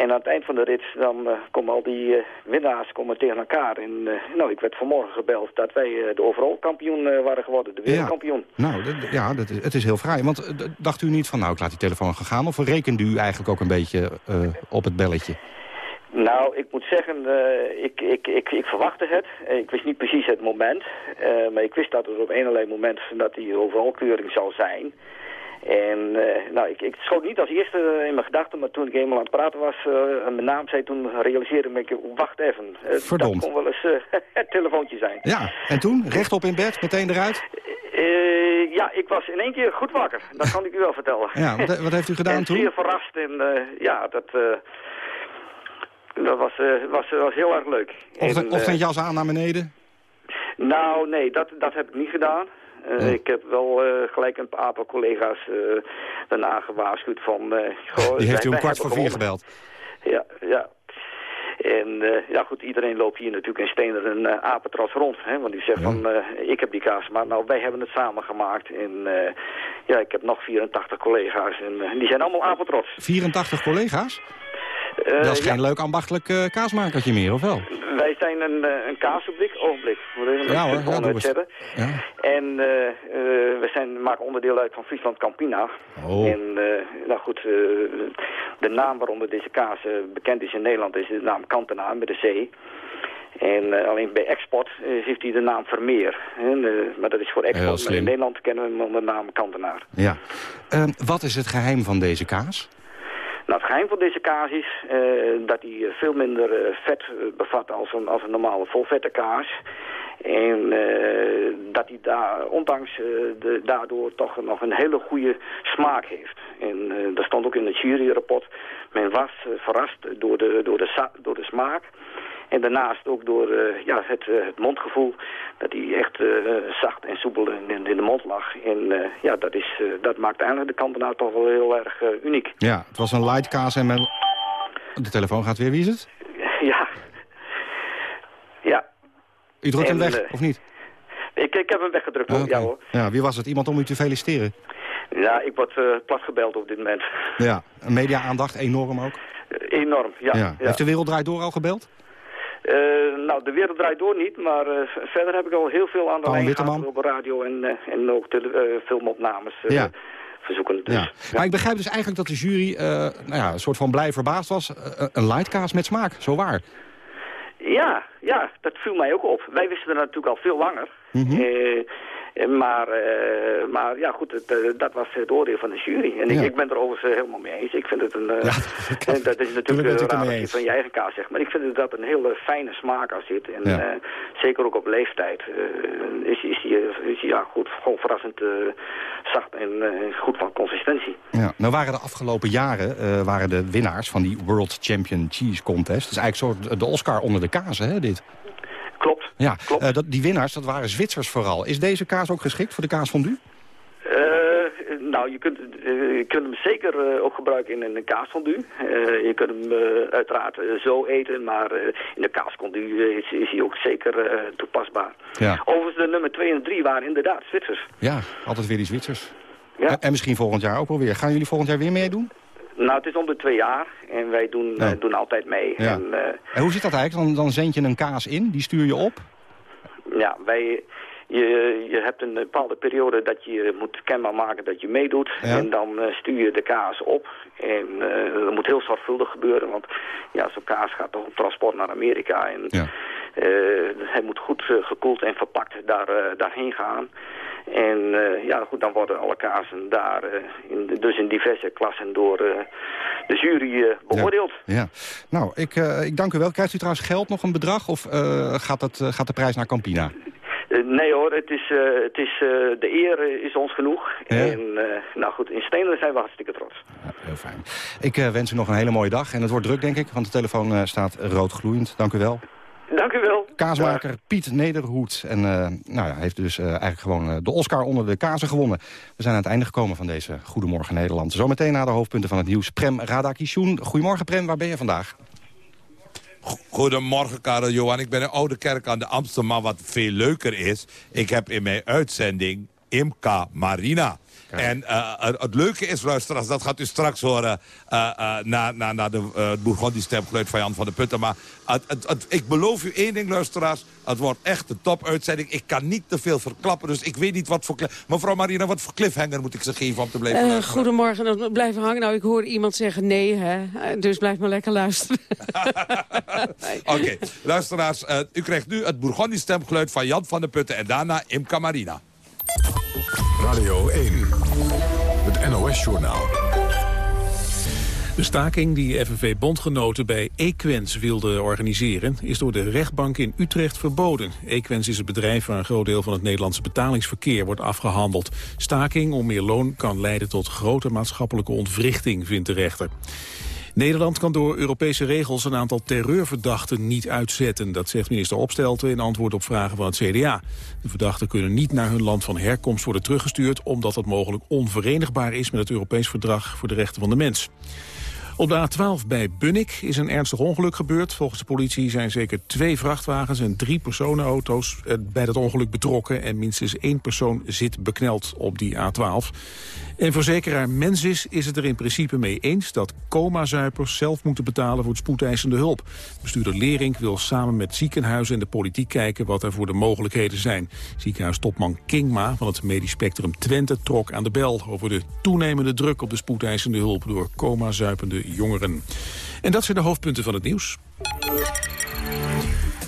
Speaker 22: En aan het eind van de rit dan eh, komen al die eh, winnaars komen tegen elkaar. En eh, nou, ik werd vanmorgen gebeld dat wij de overal kampioen waren geworden, de wereldkampioen.
Speaker 11: Nou, ja, dat is, het is heel fraai. Want dacht u niet van, nou, ik laat die telefoon gaan gaan... of rekende u eigenlijk ook een beetje op het belletje?
Speaker 22: Nou, ik moet zeggen, uh, ik, ik, ik, ik verwachtte het. Ik wist niet precies het moment. Uh, maar ik wist dat er op een allerlei moment dat die overal kleuring zou zijn. En uh, nou, ik, ik schoot niet als eerste in mijn gedachten, maar toen ik eenmaal aan het praten was en mijn naam zei, toen realiseerde ik me, wacht even.
Speaker 11: Verdomd.
Speaker 22: Dat kon wel eens het *laughs* telefoontje zijn.
Speaker 11: Ja, en toen? Rechtop in bed, meteen eruit?
Speaker 22: ja, ik was in één keer goed wakker. Dat kan ik u wel vertellen.
Speaker 11: Ja, wat, wat heeft u gedaan
Speaker 22: en
Speaker 11: toen?
Speaker 22: zeer verrast en ja, dat... Dat was, uh, was, was heel erg leuk.
Speaker 11: Of,
Speaker 22: en,
Speaker 11: of een jas aan naar beneden?
Speaker 22: Nou, nee, dat, dat heb ik niet gedaan.
Speaker 11: Oh.
Speaker 22: Ik heb wel uh, gelijk een aantal collega's daarna gewaarschuwd van...
Speaker 11: Goh, Die heeft u om kwart voor vier gebeld?
Speaker 22: Ja, ja. En ja goed, iedereen loopt hier natuurlijk in Stener een uh, apentras rond. Hè? Want die zegt ja. van, ik heb die kaas, maar nou, wij hebben het samen gemaakt. En ja, ik heb nog 84 collega's en die zijn allemaal apetrots.
Speaker 11: 84 collega's?
Speaker 22: Uh,
Speaker 11: dat is geen ja. leuk ambachtelijk uh, kaasmakertje meer, of wel?
Speaker 22: Wij zijn een, uh, een kaasfabriek, ogenblik.
Speaker 11: Ja hoor, ja, doe
Speaker 22: het. Ja. En we zijn, maken onderdeel uit van Friesland Campina.
Speaker 11: Oh.
Speaker 22: En nou goed, de naam waaronder deze kaas bekend is in Nederland is de naam Kantenaar met de C. En alleen bij export heeft hij de naam Vermeer. maar dat is voor export. Maar in Nederland kennen we hem onder de naam Kantenaar.
Speaker 11: Ja. wat is het geheim van deze kaas?
Speaker 22: Het geheim van deze kaas is uh, dat hij veel minder uh, vet bevat als een, als een normale volvette kaas. En dat hij daar, ondanks de, daardoor toch nog een hele goede smaak heeft. En dat stond ook in het juryrapport. Men was verrast door de, door, de, door de smaak. En daarnaast ook door uh, ja, het, uh, het mondgevoel, dat hij echt uh, zacht en soepel in, in, de mond lag. En ja, dat, is, dat maakt eigenlijk de kantenaar toch wel heel erg uniek.
Speaker 11: Ja, het was een light kaas en men... De telefoon gaat weer, wie is het? *laughs*
Speaker 22: Ja. Ja.
Speaker 11: U drukt en, hem weg, of niet?
Speaker 22: Ik, ik heb hem weggedrukt,
Speaker 11: oh,
Speaker 22: okay. ja hoor.
Speaker 11: Ja, wie was het? Iemand om u te feliciteren?
Speaker 22: Ja, ik word platgebeld op dit moment.
Speaker 11: Ja, media-aandacht enorm ook?
Speaker 22: enorm, ja,
Speaker 11: ja.
Speaker 22: ja.
Speaker 11: Heeft de Wereld Draait Door al gebeld?
Speaker 22: Uh, nou, de wereld draait door niet, maar uh, verder heb ik al heel veel aan de lijn gehad op de radio en, uh, en ook de, filmopnames
Speaker 11: ja.
Speaker 22: verzoeken. Dus,
Speaker 11: ja. Maar ik begrijp dus eigenlijk dat de jury nou ja, een soort van blij verbaasd was. een lightkaas met smaak, zo waar.
Speaker 22: Ja, ja, dat viel mij ook op. Wij wisten er natuurlijk al veel langer.
Speaker 11: Mm
Speaker 22: -hmm. Maar, uh, maar ja, goed, het, uh, dat was het oordeel van de jury. En
Speaker 11: Ja.
Speaker 22: ik, ik ben er overigens helemaal mee eens. Ik vind het een... uh,
Speaker 11: Ja, *laughs*
Speaker 22: dat is
Speaker 11: tuurlijk
Speaker 22: natuurlijk een
Speaker 11: het
Speaker 22: raar van je eigen kaas, zeg maar. Ik vind dat een hele fijne smaak aan zit. En
Speaker 11: Ja.
Speaker 22: eh, zeker ook op leeftijd eh, is, is die, is die ja, goed, gewoon verrassend eh, zacht en eh, goed van consistentie.
Speaker 11: Ja, nou waren de afgelopen jaren eh, waren de winnaars van die World Champion Cheese Contest. Dat is eigenlijk soort de Oscar onder de kazen, hè, dit?
Speaker 22: Klopt.
Speaker 11: Ja, eh, dat, die winnaars, dat waren Zwitsers vooral. Is deze kaas ook geschikt voor de kaas van u?
Speaker 22: Eh, nou, je kunt, eh, je kunt hem zeker ook gebruiken in een kaasfondue. Je kunt hem uiteraard zo eten, maar in de kaasfondue is, is hij ook zeker toepasbaar.
Speaker 11: Ja.
Speaker 22: Overigens, de nummer 2 en 3 waren inderdaad Zwitsers.
Speaker 11: Ja, altijd weer die Zwitsers.
Speaker 22: Ja.
Speaker 11: En, en misschien volgend jaar ook wel weer. Gaan jullie volgend jaar weer meedoen?
Speaker 22: Nou, het is om de twee jaar en wij doen,
Speaker 11: Ja.
Speaker 22: eh, doen altijd mee.
Speaker 11: Ja.
Speaker 22: En, eh,
Speaker 11: En hoe zit dat eigenlijk? Dan, dan zend je een kaas in, die stuur je op.
Speaker 22: Ja, wij, je, je hebt een bepaalde periode dat je moet kenbaar maken dat je meedoet.
Speaker 11: Ja.
Speaker 22: En dan eh, stuur je de kaas op. En eh, dat moet heel zorgvuldig gebeuren, want ja, zo'n kaas gaat toch op transport naar Amerika. En
Speaker 11: Ja.
Speaker 22: Eh, hij moet goed eh, gekoeld en verpakt daar, eh, daarheen gaan. En ja, goed, dan worden alle kazen daar, in, dus in diverse klassen door de jury beoordeeld.
Speaker 11: Ja. Nou, ik, ik dank u wel. Krijgt u trouwens geld nog een bedrag of gaat, dat, gaat de prijs naar Campina?
Speaker 22: Nee hoor, het is, het is, de eer is ons genoeg.
Speaker 11: Ja.
Speaker 22: En nou goed, in Stenen zijn we hartstikke trots.
Speaker 11: Heel fijn. Ik wens u nog een hele mooie dag. En het wordt druk, denk ik, want de telefoon staat rood gloeiend. Dank u wel.
Speaker 22: Dank u wel.
Speaker 11: Kaasmaker Piet Nederhoed. En eh, nou ja, heeft dus eh, eigenlijk gewoon eh, de Oscar onder de kazen gewonnen. We zijn aan het einde gekomen van deze Goedemorgen Nederland. Zometeen naar de hoofdpunten van het nieuws. Prem Radakishun. Goedemorgen Prem, waar ben je vandaag?
Speaker 23: Goedemorgen, Karel Johan. Ik ben in Oude Kerk aan de Amstel. Maar wat veel leuker is, ik heb in mijn uitzending Imka Marina. En uh, het leuke is, luisteraars, dat gaat u straks horen... Uh, uh, na, na, na de uh, Bourgondië stemgeluid van Jan van der Putten. Maar het, het, het, ik beloof u één ding, luisteraars. Het wordt echt een topuitzending. Ik kan niet te veel verklappen, dus ik weet niet wat voor... Mevrouw Marina, wat voor cliffhanger moet ik ze geven om te blijven luisteren?
Speaker 16: Goedemorgen, dan blijven hangen. Nou, ik hoor iemand zeggen nee, hè. Dus blijf maar lekker luisteren. *laughs*
Speaker 23: Oké, okay. luisteraars, u krijgt nu het Bourgondië stemgeluid van Jan van der Putten... en daarna Imka Marina.
Speaker 10: Radio 1, het NOS-journaal.
Speaker 1: De staking die FNV-bondgenoten bij Equens wilden organiseren... is door de rechtbank in Utrecht verboden. Equens is het bedrijf waar een groot deel van het Nederlandse betalingsverkeer wordt afgehandeld. Staking om meer loon kan leiden tot grote maatschappelijke ontwrichting, vindt de rechter. Nederland kan door Europese regels een aantal terreurverdachten niet uitzetten. Dat zegt minister Opstelten in antwoord op vragen van het CDA. De verdachten kunnen niet naar hun land van herkomst worden teruggestuurd... omdat dat mogelijk onverenigbaar is met het Europees Verdrag voor de Rechten van de Mens. Op de A12 bij Bunnik is een ernstig ongeluk gebeurd. Volgens de politie zijn zeker twee vrachtwagens en drie personenauto's bij dat ongeluk betrokken. En minstens één persoon zit bekneld op die A12. En verzekeraar Mensis is het er in principe mee eens dat coma-zuipers zelf moeten betalen voor het spoedeisende hulp. Bestuurder Lering wil samen met ziekenhuizen en de politiek kijken wat er voor de mogelijkheden zijn. Ziekenhuistopman Kingma van het Medisch Spectrum Twente trok aan de bel over de toenemende druk op de spoedeisende hulp door coma-zuipende jongeren. En dat zijn de hoofdpunten van het nieuws.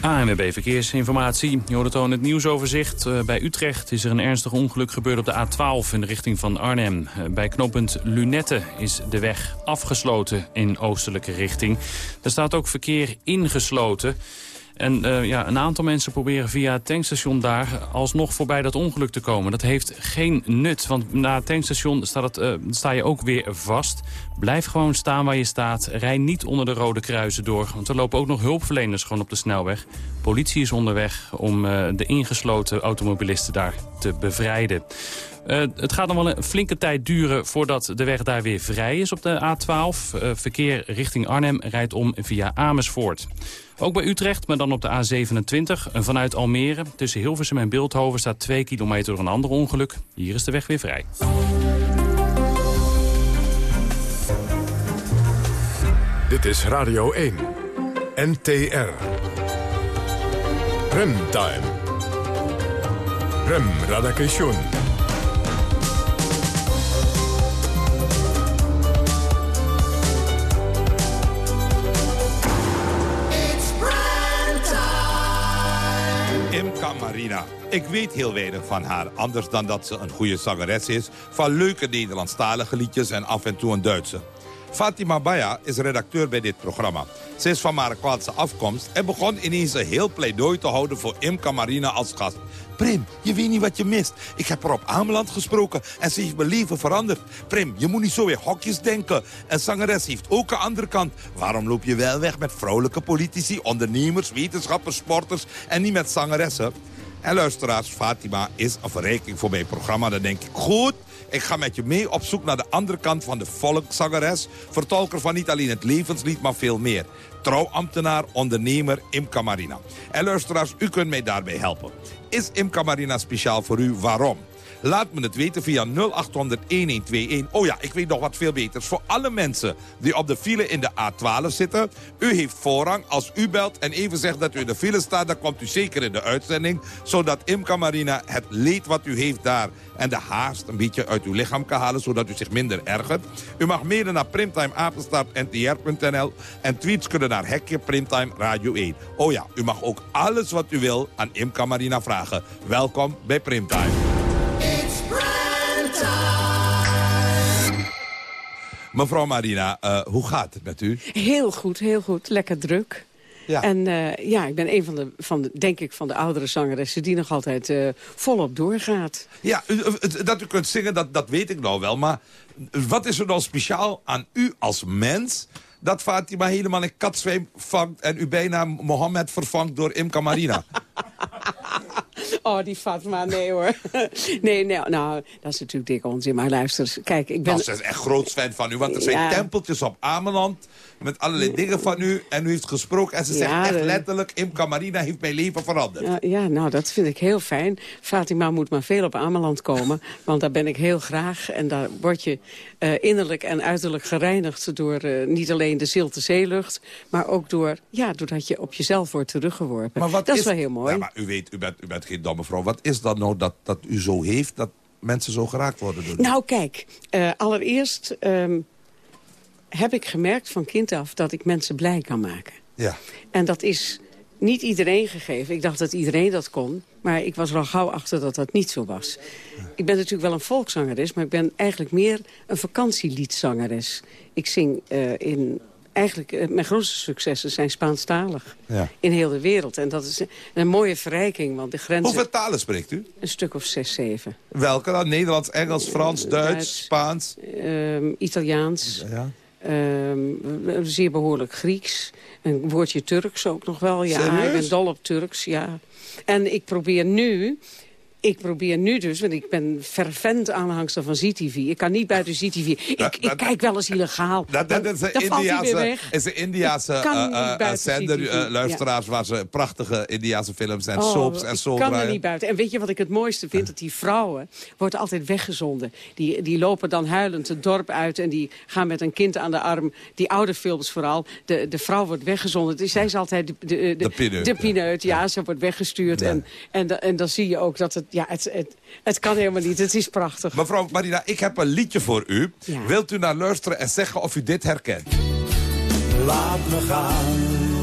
Speaker 4: ANWB Verkeersinformatie. Je hoort het nieuwsoverzicht. Uh, bij Utrecht is er een ernstig ongeluk gebeurd op de A12 in de richting van Arnhem. Uh, bij knooppunt Lunette is de weg afgesloten in oostelijke richting. Er staat ook verkeer ingesloten. En uh, ja, een aantal mensen proberen via het tankstation daar alsnog voorbij dat ongeluk te komen. Dat heeft geen nut, want na het tankstation staat het, uh, sta je ook weer vast. Blijf gewoon staan waar je staat. Rij niet onder de rode kruisen door. Want er lopen ook nog hulpverleners gewoon op de snelweg. Politie is onderweg om uh, de ingesloten automobilisten daar te bevrijden. Het gaat nog wel een flinke tijd duren voordat de weg daar weer vrij is op de A12. Uh, verkeer richting Arnhem rijdt om via Amersfoort. Ook bij Utrecht, maar dan op de A27. En vanuit Almere, tussen Hilversum en Beeldhoven... staat 2 kilometer een ander ongeluk. Hier is de weg weer vrij.
Speaker 10: Dit is Radio 1. NTR. Remtime. Rem Radakation.
Speaker 23: Marina. Ik weet heel weinig van haar, anders dan dat ze een goede zangeres is... van leuke Nederlandstalige liedjes en af en toe een Duitse. Fatima Baya is redacteur bij dit programma. Ze is van Marokkaanse afkomst en begon ineens een heel pleidooi te houden voor Imka Marina als gast. Prim, je weet niet wat je mist. Ik heb haar op Ameland gesproken en ze heeft mijn leven veranderd. Prim, je moet niet zo weer hokjes denken. Een zangeres heeft ook een andere kant. Waarom loop je wel weg met vrouwelijke politici, ondernemers, wetenschappers, sporters... en niet met zangeressen? En luisteraars, Fatima is een verrijking voor mijn programma. Dan denk ik, goed, ik ga met je mee op zoek naar de andere kant van de volkszangeres. Vertolker van niet alleen het levenslied, maar veel meer. Trouwambtenaar, ondernemer Imka Marina. En luisteraars, u kunt mij daarbij helpen. Is Imka Marina speciaal voor u? Waarom? Laat me het weten via 0800-1121. Oh ja, ik weet nog wat veel beters. Voor alle mensen die op de file in de A12 zitten... u heeft voorrang. Als u belt en even zegt dat u in de file staat... dan komt u zeker in de uitzending. Zodat Imka Marina het leed wat u heeft daar... en de haast een beetje uit uw lichaam kan halen... zodat u zich minder ergert. U mag mailen naar primtimeapenstaartntr.nl... en tweets kunnen naar Hekje Primtime Radio 1. Oh ja, u mag ook alles wat u wil aan Imka Marina vragen. Welkom bij Primtime. Mevrouw Marina, uh, hoe gaat het met u?
Speaker 16: Heel goed, heel goed. Lekker druk. Ja. En uh, ja, ik ben een van de, van de, denk ik, van de oudere zangeressen die nog altijd uh, volop doorgaat.
Speaker 23: Ja, dat u kunt zingen, dat, dat weet ik nou wel. Maar wat is er nou speciaal aan u als mens dat Fatima helemaal een katzweem vangt... en u bijna Mohammed vervangt door Imka Marina? *laughs*
Speaker 16: Oh, die Fatma, nee hoor. *laughs* Nee, nee, nou, dat is natuurlijk dik onzin. Maar luister, kijk, ik ben...
Speaker 23: Nou, ze is echt groot fan van u, want er zijn
Speaker 16: Ja.
Speaker 23: tempeltjes op Ameland... met allerlei dingen van u. En u heeft gesproken en ze zegt echt
Speaker 16: de-
Speaker 23: letterlijk... Imca Marina heeft mijn leven veranderd.
Speaker 16: Ja, ja, nou, dat vind ik heel fijn. Fatima moet maar veel op Ameland komen. *laughs* want daar ben ik heel graag. En daar word je eh, innerlijk en uiterlijk gereinigd... door eh, niet alleen de zilte zeelucht... maar ook door, ja, doordat je op jezelf wordt teruggeworpen.
Speaker 23: Maar wat
Speaker 16: dat is, wel heel mooi.
Speaker 23: Ja, maar u weet, u bent, u bent geen domme vrouw. Wat is dat nou dat, dat u zo heeft... dat mensen zo geraakt worden door?
Speaker 16: Nou, kijk, eh, allereerst ehm, heb ik gemerkt van kind af... dat ik mensen blij kan maken.
Speaker 23: Ja.
Speaker 16: En dat is niet iedereen gegeven. Ik dacht dat iedereen dat kon. Maar ik was er al gauw achter dat dat niet zo was. Ik ben natuurlijk wel een volkszangeres... maar ik ben eigenlijk meer een vakantieliedzangeres. Ik zing eh, in... Eigenlijk, eh, mijn grootste successen zijn Spaanstalig.
Speaker 23: Ja.
Speaker 16: In heel de wereld. En dat is een, een mooie verrijking, want de grenzen...
Speaker 23: Hoeveel talen spreekt u?
Speaker 16: Een stuk of zes, zeven.
Speaker 23: Welke dan? Nederlands, Engels, Frans, Duits,
Speaker 16: Duits.
Speaker 23: Spaans?
Speaker 16: Ehm, Italiaans.
Speaker 23: Ja.
Speaker 16: Ehm, zeer behoorlijk Grieks. Een woordje Turks ook nog wel. Ja,
Speaker 23: Serieus?
Speaker 16: ik ben dol op Turks, ja. En ik probeer nu... Ik probeer nu dus, want ik ben fervent aanhangster van ZTV. Ik kan niet buiten ZTV. Ik, ik kijk wel eens illegaal.
Speaker 23: Dat, dat is een Indiaanse, is een eh, eh,
Speaker 16: buiten
Speaker 23: zender, eh, luisteraars... waar ze prachtige Indiaanse films en
Speaker 16: Oh,
Speaker 23: soaps en soul
Speaker 16: Ik kan er niet buiten. En weet je wat ik het mooiste vind? Dat die vrouwen worden altijd weggezonden. Die, die lopen dan huilend het dorp uit en die gaan met een kind aan de arm. Die oude films vooral. De, de vrouw wordt weggezonden. Dus zij is altijd de, de,
Speaker 23: De pineut,
Speaker 16: De pineut, ja. Ze wordt weggestuurd. En, en, en dan zie je ook dat het... Ja, het, het, het kan helemaal niet. Het is prachtig.
Speaker 23: Mevrouw Marina, ik heb een liedje voor u.
Speaker 16: Ja.
Speaker 23: Wilt u naar luisteren en zeggen of u dit herkent?
Speaker 24: Laat me gaan,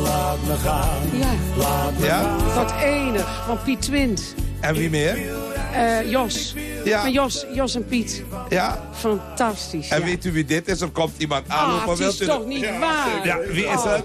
Speaker 24: laat me gaan.
Speaker 16: Ja.
Speaker 24: Laat me
Speaker 23: Ja?
Speaker 24: gaan.
Speaker 16: Wat enig. Van Piet Twint.
Speaker 23: En wie meer?
Speaker 16: Eh, Jos.
Speaker 23: Ja.
Speaker 16: Van Jos, Jos en Piet.
Speaker 23: Ja.
Speaker 16: Fantastisch.
Speaker 23: En
Speaker 16: ja.
Speaker 23: weet u wie dit is? Er komt iemand
Speaker 16: Ah,
Speaker 23: aanlopen.
Speaker 16: het
Speaker 23: Wilt
Speaker 16: is
Speaker 23: u
Speaker 16: toch niet waar?
Speaker 23: Ja, wie is
Speaker 16: Oh,
Speaker 23: het?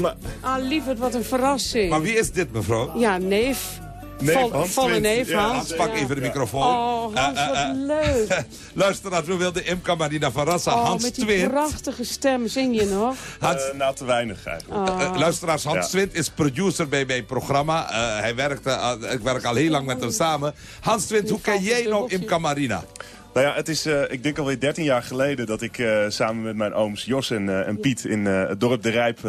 Speaker 16: mm. Ah, lieverd, wat een verrassing.
Speaker 23: Maar wie is dit, mevrouw?
Speaker 16: Ja, neef.
Speaker 23: Neef
Speaker 16: Vol- volle
Speaker 23: Ja,
Speaker 16: Hans.
Speaker 23: Pak even de microfoon.
Speaker 16: Oh, Hans,
Speaker 23: Eh, eh,
Speaker 16: wat
Speaker 23: eh.
Speaker 16: leuk. *laughs*
Speaker 23: Luister, we wilden Imca Marina verrassen.
Speaker 16: Oh,
Speaker 23: Hans
Speaker 16: met die
Speaker 23: Twint.
Speaker 16: prachtige stem zing je nog. *laughs*
Speaker 23: Hans,
Speaker 25: nou, te weinig eigenlijk.
Speaker 16: Oh.
Speaker 23: Eh, luisteraars, Hans
Speaker 25: Ja.
Speaker 23: Twint is producer bij mijn programma. Eh, hij werkte, eh, ik werk al heel lang met hem samen. Hans Twint, hoe ken jij nou Imca Marina?
Speaker 25: Nou ja, het is, eh, ik denk alweer 13 jaar geleden dat ik eh, samen met mijn ooms Jos en, eh, en Piet in eh, het dorp De Rijp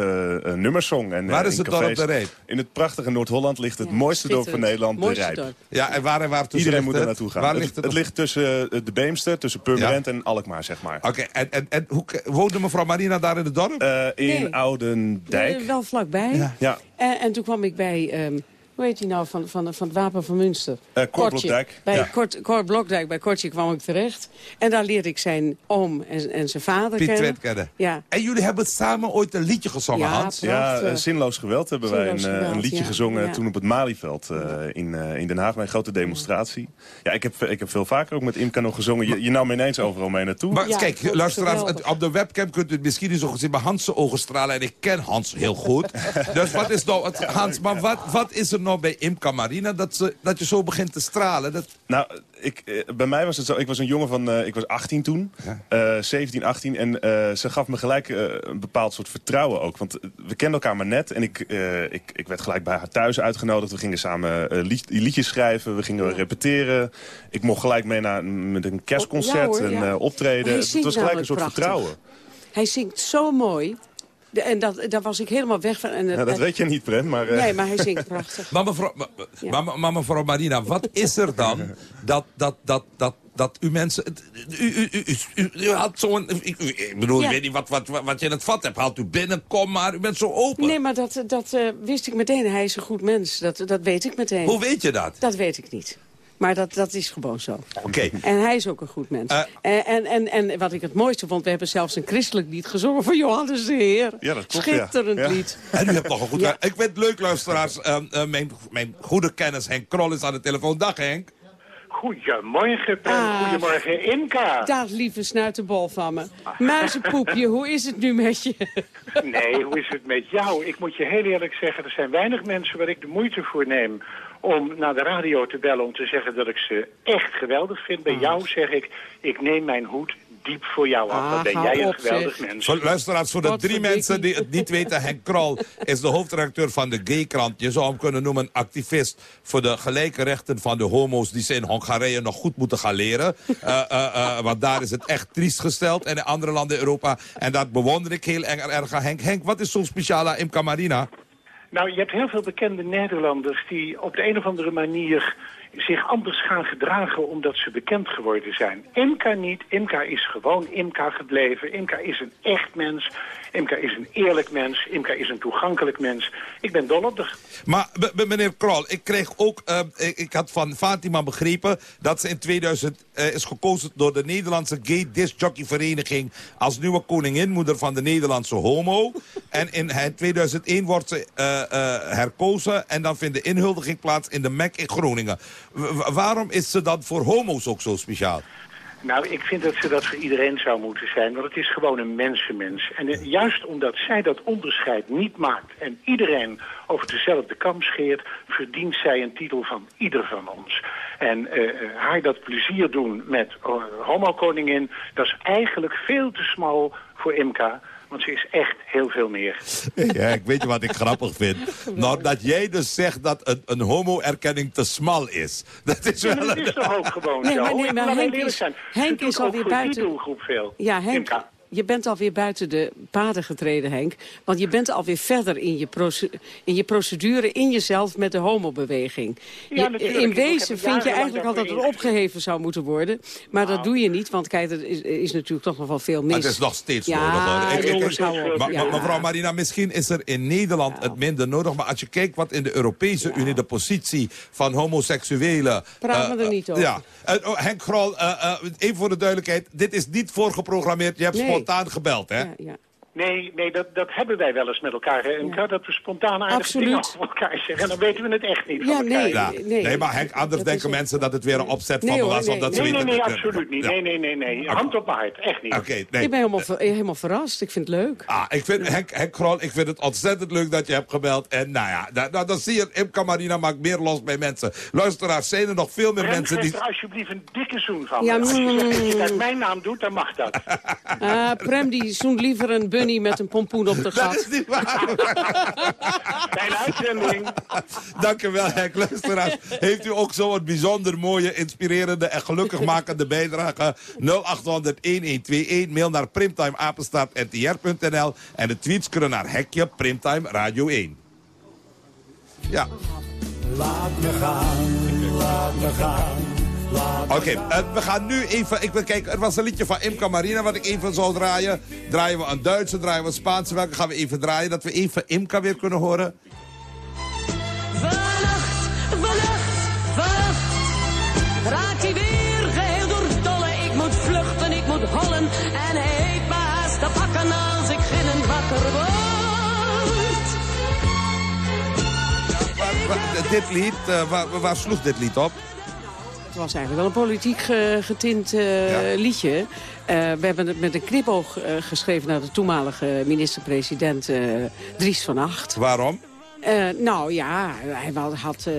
Speaker 25: nummers zong. En,
Speaker 23: Waar is
Speaker 25: in
Speaker 23: het dorp. De Rijp?
Speaker 25: In het prachtige Noord-Holland ligt het mooiste dorp van Nederland, De Rijp.
Speaker 23: Ja, en waar en waar tussen
Speaker 25: Iedereen moet er naartoe gaan.
Speaker 23: Waar
Speaker 25: het,
Speaker 23: ligt het?
Speaker 25: het ligt tussen de Beemster, tussen Purmerend en Alkmaar, zeg maar.
Speaker 23: Oké, en, en, en hoe woonde mevrouw Marina daar in het dorp?
Speaker 25: Eh, in
Speaker 16: Nee.
Speaker 25: Oudendijk.
Speaker 16: Wel vlakbij.
Speaker 25: Ja.
Speaker 16: En, en toen kwam ik bij... ehm, hoe heet hij nou, van, van, van het Wapen van Münster?
Speaker 25: Eh, Cor. Blokdijk.
Speaker 16: Bij
Speaker 25: Ja.
Speaker 16: Kort, Cor Blokdijk, bij Kortje kwam ik terecht. En daar leerde ik zijn oom en, en zijn vader
Speaker 23: Piet
Speaker 16: kennen.
Speaker 23: Kennen.
Speaker 16: Ja.
Speaker 23: En jullie hebben samen ooit een liedje gezongen,
Speaker 16: Ja,
Speaker 23: Hans?
Speaker 25: Ja, eh, Zinloos Geweld hebben wij een, eh,
Speaker 16: Geweld,
Speaker 25: een liedje
Speaker 16: ja.
Speaker 25: gezongen
Speaker 16: Ja.
Speaker 25: toen op het Malieveld eh, in, eh, in Den Haag. Bij een grote demonstratie. Ja, ik heb, ik heb veel vaker ook met Imka nog gezongen. Je, je nam me ineens overal mee naartoe.
Speaker 23: Maar kijk, luisteraars, het- op de webcam kunt u het misschien niet zo goed zien... maar Hans' zijn ogen stralen en ik ken Hans heel goed. *laughs* dus wat is nou... Het, Hans, maar wat, wat is er nou bij Imca Marina dat, ze, dat je zo begint te stralen? Dat,
Speaker 25: Nou, ik, eh, bij mij was het zo. Ik was een jongen van. eh, ik was 18 toen. eh 17, 18. En eh, ze gaf me gelijk een bepaald soort vertrouwen ook. Want we kenden elkaar maar net. En ik, eh, ik, ik werd gelijk bij haar thuis uitgenodigd. We gingen samen lied- liedjes schrijven. We gingen repeteren. Ik mocht gelijk mee naar met een kerstconcert.
Speaker 16: Ja, hoor,
Speaker 25: en
Speaker 16: ja.
Speaker 25: eh, optreden. Het was gelijk een soort
Speaker 16: prachtig.
Speaker 25: vertrouwen.
Speaker 16: Hij zingt zo mooi. De- en dat, daar was ik helemaal weg van. En,
Speaker 25: Ja, dat
Speaker 16: en-
Speaker 25: weet je niet, Prem. Maar, eh,
Speaker 16: Nee, maar hij zingt prachtig. *laughs*
Speaker 23: Maar mevrouw, maar, maar, maar mevrouw Marina, wat is er dan dat, dat, dat, dat, dat u mensen... U, u, u, u, had zo'n... Ik, bedoel,
Speaker 16: Ja.
Speaker 23: ik weet niet wat, wat, wat je in het vat hebt. Haalt u binnen, kom maar. U bent zo open.
Speaker 16: Nee, maar dat, dat eh, wist ik meteen. Hij is een goed mens. Dat, dat weet ik meteen.
Speaker 23: Hoe weet je dat?
Speaker 16: Dat weet ik niet. Maar dat, dat is gewoon zo.
Speaker 23: Oké.
Speaker 16: En hij is ook een goed mens.
Speaker 23: Eh.
Speaker 16: en, en, en, en wat ik het mooiste vond, we hebben zelfs een christelijk lied gezongen van Johannes de Heer.
Speaker 23: Ja, dat klopt.
Speaker 16: Schitterend
Speaker 23: Ja.
Speaker 16: lied. *laughs*
Speaker 23: En u hebt nog een goed... Ik het leuk, luisteraars. Ehm, eh, mijn, mijn goede kennis Henk Krol is aan de telefoon. Dag, Henk.
Speaker 26: Goedemorgen, Prem.
Speaker 16: Ah.
Speaker 26: Goedemorgen, Imka.
Speaker 16: Dag, lieve snuitenbol van me. Muizenpoepje, *laughs* hoe is het nu met je?
Speaker 26: Nee, hoe is het met jou? Ik moet je heel eerlijk zeggen, er zijn weinig mensen waar ik de moeite voor neem om naar de radio te bellen om te zeggen dat ik ze echt geweldig vind.
Speaker 16: Ah.
Speaker 26: Bij jou zeg ik, ik neem mijn hoed diep voor jou af.
Speaker 16: Ah,
Speaker 26: Wat ben jij een
Speaker 16: op,
Speaker 26: geweldig
Speaker 16: zeg.
Speaker 26: mens.
Speaker 23: Voor, luisteraars, voor de drie mensen die het niet weten... Henk Krol is de hoofdredacteur van de Gay-krant. Je zou hem kunnen noemen activist voor de gelijke rechten van de homo's... die ze in Hongarije nog goed moeten gaan leren. *laughs* Eh, eh, eh, want daar is het echt triest gesteld. En in andere landen in Europa. En dat bewonder ik heel erg, erg aan Henk. Henk, wat is zo speciaal aan Imca Marina?
Speaker 26: Nou, je hebt heel veel bekende Nederlanders die op de een of andere manier zich anders gaan gedragen omdat ze bekend geworden zijn. Imka niet. Imka is gewoon Imka gebleven. Imka is een echt mens. Imka is een eerlijk mens. Imka is een toegankelijk mens. Ik ben dol op de...
Speaker 23: Maar meneer Krol, ik kreeg ook, eh, ik, had van Fatima begrepen dat ze in 2000 eh, is gekozen door de Nederlandse Gay Disc Jockey Vereniging als nieuwe koninginmoeder van de Nederlandse homo. *laughs* en in eh, 2001 wordt ze eh, eh, herkozen en dan vindt de inhuldiging plaats in de MEC in Groningen. Waarom is ze dan voor homo's ook zo speciaal?
Speaker 26: Nou, ik vind dat ze dat voor iedereen zou moeten zijn, want het is gewoon een mensenmens. En eh, juist omdat zij dat onderscheid niet maakt en iedereen over dezelfde kam scheert, verdient zij een titel van ieder van ons. En eh, eh, haar dat plezier doen met uh, homokoningin, dat is eigenlijk veel te smal voor Imka. Want ze is echt heel veel meer. *laughs*
Speaker 23: Ja, ik weet je wat ik grappig vind? *laughs* Nou, dat jij dus zegt dat een, een homo-erkenning te smal is. *laughs* Dat is
Speaker 26: Ja,
Speaker 23: wel
Speaker 26: maar
Speaker 23: een...
Speaker 26: dat is toch ook gewoon
Speaker 16: Nee,
Speaker 26: zo?
Speaker 16: maar nee, maar Henk is-
Speaker 26: zijn.
Speaker 16: Henk is alweer buiten-
Speaker 26: die doelgroep veel.
Speaker 16: Ja, Henk,
Speaker 26: Imka.
Speaker 16: Je bent alweer buiten de paden getreden, Henk. Want je bent alweer verder in je, proce- in je procedure in jezelf met de homobeweging.
Speaker 26: Ja,
Speaker 16: Je-
Speaker 26: natuurlijk.
Speaker 16: in wezen vind je eigenlijk al dat het opgeheven zou moeten worden. Maar
Speaker 26: Nou.
Speaker 16: dat doe je niet, want kijk, er is, is natuurlijk toch nog wel veel mis.
Speaker 23: Maar het is nog steeds
Speaker 16: ja,
Speaker 23: nodig. hoor. Ik- ik-
Speaker 16: jongens,
Speaker 23: ik-
Speaker 16: hou op.
Speaker 23: maar-
Speaker 16: Ja.
Speaker 23: Mevrouw Marina, misschien is er in Nederland het minder nodig. Maar als je kijkt wat in de Europese Unie de positie van homoseksuelen...
Speaker 16: Praat
Speaker 23: eh,
Speaker 16: me er niet over.
Speaker 23: Ja. Eh, oh, Henk Grol, eh, eh, even voor de duidelijkheid. Dit is niet voorgeprogrammeerd. Je hebt
Speaker 26: Nee.
Speaker 23: Spontaan gebeld, hè?
Speaker 26: Nee, nee dat, dat hebben wij wel eens met elkaar. Hè, Imka, Dat we spontaan aardige
Speaker 16: Absoluut.
Speaker 26: dingen over elkaar zeggen. En dan weten we het echt niet
Speaker 16: Ja,
Speaker 26: van elkaar.
Speaker 16: nee,
Speaker 23: Ja. nee. maar Henk, anders denken mensen dat het weer een opzet van
Speaker 16: Nee,
Speaker 23: me was.
Speaker 16: nee.
Speaker 23: Omdat ze
Speaker 26: Nee, nee, nee,
Speaker 23: dat-
Speaker 26: absoluut niet.
Speaker 23: Ja.
Speaker 26: Nee, nee, nee, nee. Hand op mijn hart, echt niet.
Speaker 23: Oké, nee.
Speaker 16: Ik ben helemaal, ver- helemaal verrast. Ik vind het leuk.
Speaker 23: Ah, ik vind, Henk, Henk ik vind het ontzettend leuk dat je hebt gebeld. En nou ja, da- da- dan zie je, Imca Marina maakt meer los bij mensen. Luisteraars, zijn er nog veel meer
Speaker 26: Brent,
Speaker 23: mensen die...
Speaker 26: er alsjeblieft een dikke zoen van.
Speaker 16: Ja,
Speaker 26: me. Als je
Speaker 16: mm.
Speaker 26: zegt dat je het uit mijn naam doet, dan mag dat.
Speaker 16: Ah, Prem die zoent liever een bunny met een pompoen op de gat.
Speaker 23: Dat is niet waar.
Speaker 26: Fijne uitzending.
Speaker 23: Dank u wel, Henk. Luisteraars, heeft u ook zo'n bijzonder mooie, inspirerende en gelukkigmakende bijdrage? 0800-1121, mail naar primtimeapenstaartntr.nl en de tweets kunnen naar hekje Primtime Radio 1. Ja.
Speaker 24: Laat me gaan, laat me gaan.
Speaker 23: Oké, eh, we gaan nu even... Ik wil kijken, er was een liedje van Imca Marina wat ik even zou draaien. Draaien we een Duitse, draaien we een Spaanse. Welke gaan we even draaien? Dat we even Imca weer kunnen horen.
Speaker 27: Vannacht, vannacht, vannacht raakt hij weer geheel door dolle. Ik moet vluchten, ik moet hollen en hij heeft me haast te pakken als ik gillend wakker word.
Speaker 23: Dit lied, eh, waar, waar sloeg dit lied op?
Speaker 16: Het was eigenlijk wel een politiek ge- getint eh, liedje. Eh, we hebben het met een knipoog eh, geschreven naar de toenmalige minister-president eh, Dries van Acht.
Speaker 23: Waarom?
Speaker 16: Eh, nou ja, hij had, eh,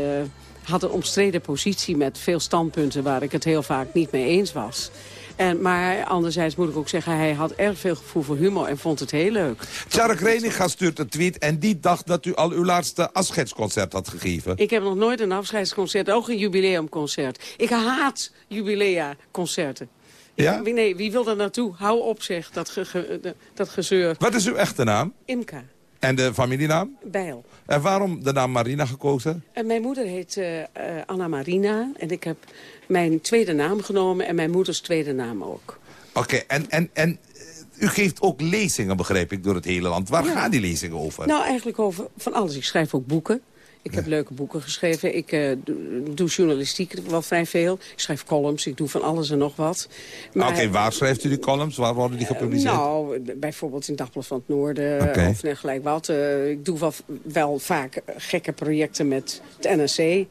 Speaker 16: had een omstreden positie met veel standpunten... waar ik het heel vaak niet mee eens was. En, maar anderzijds moet ik ook zeggen, hij had erg veel gevoel voor humor... en vond het heel leuk.
Speaker 23: Tjark Reninga stuurt een tweet en die dacht dat u al uw laatste afscheidsconcert had gegeven.
Speaker 16: Ik heb nog nooit een afscheidsconcert, ook een jubileumconcert. Ik haat jubilea-concerten.
Speaker 23: Ja?
Speaker 16: Wie- Nee, wie wil daar naartoe? Hou op zeg, dat, ge, ge- dat gezeur.
Speaker 23: Wat is uw echte naam?
Speaker 16: Imka,
Speaker 23: En de familienaam?
Speaker 16: Bijl.
Speaker 23: En waarom de naam Marina gekozen?
Speaker 16: En mijn moeder heet eh, eh, Anna Marina. En ik heb mijn tweede naam genomen en mijn moeders tweede naam ook.
Speaker 23: Oké, en, en, en eh, u geeft ook lezingen, begrijp ik, door het hele land. Waar
Speaker 16: Ja.
Speaker 23: gaan die lezingen over?
Speaker 16: Nou, eigenlijk over van alles. Ik schrijf ook boeken. Ik heb leuke boeken geschreven. Ik eh, doe, journalistiek wel vrij veel. Ik schrijf columns. Ik doe van alles en nog wat. Maar-
Speaker 23: Oké, waar schrijft u die columns? Waar worden die gepubliceerd?
Speaker 16: Nou, bijvoorbeeld in Dagblad van het Noorden of net gelijk wat. Eh, ik doe wel, wel vaak eh, gekke projecten met het NRC.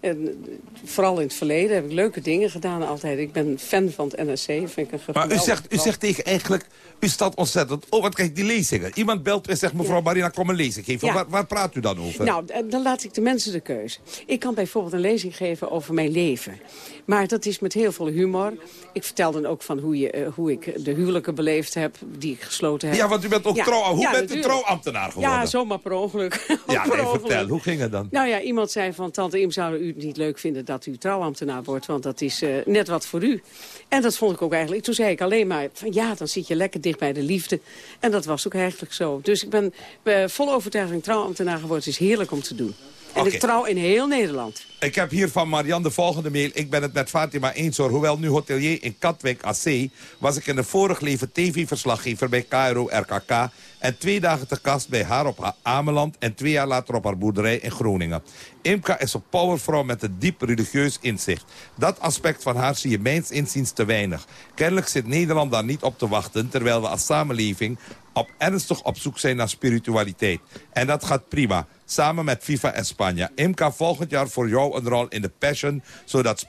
Speaker 16: En eh, vooral in het verleden heb ik leuke dingen gedaan altijd. Ik ben fan van het NRC. Vind ik een
Speaker 23: Maar u zegt, u zegt tegen eigenlijk, u staat ontzettend... Oh, wat krijg ik die lezingen? Iemand belt en zegt, mevrouw Marina, kom een lezing geven.
Speaker 16: Ja.
Speaker 23: Waar, waar praat u dan over?
Speaker 16: Nou, d- dan laat ik de mensen de keuze. Ik kan bijvoorbeeld een lezing geven over mijn leven. Maar dat is met heel veel humor. Ik vertel dan ook van hoe, je, eh, hoe ik de huwelijken beleefd heb, die ik gesloten heb.
Speaker 23: Ja, want u bent ook trouw. Hoe bent u trouwambtenaar geworden?
Speaker 16: Ja, zomaar per ongeluk. *laughs*
Speaker 23: Ja,
Speaker 16: Per ongeluk.
Speaker 23: vertel. Hoe ging het dan?
Speaker 16: Nou ja, iemand zei van, tante Im, zou u het niet leuk vinden dat u trouwambtenaar wordt? Want dat is eh, net wat voor u. En dat vond ik ook eigenlijk. Toen zei ik alleen maar van, ja, dan zit je lekker dicht bij de liefde. En dat was ook eigenlijk zo. Dus ik ben eh, vol overtuiging trouwambtenaar geworden. Het is heerlijk om te doen. En ik trouw in heel Nederland.
Speaker 23: Ik heb hier van Marianne de volgende mail. Ik ben het met Fatima eens hoor. Hoewel nu hotelier in Katwijk AC... was ik in een vorig leven tv-verslaggever bij KRO RKK... en twee dagen te gast bij haar op haar Ameland... en twee jaar later op haar boerderij in Groningen. Imka is een powervrouw met een diep religieus inzicht. Dat aspect van haar zie je mijns inziens te weinig. Kennelijk zit Nederland daar niet op te wachten... terwijl we als samenleving op ernstig op zoek zijn naar spiritualiteit. En dat gaat prima. Samen met FIFA en Spanje. Imka, volgend jaar voor jou een rol in de Passion... zodat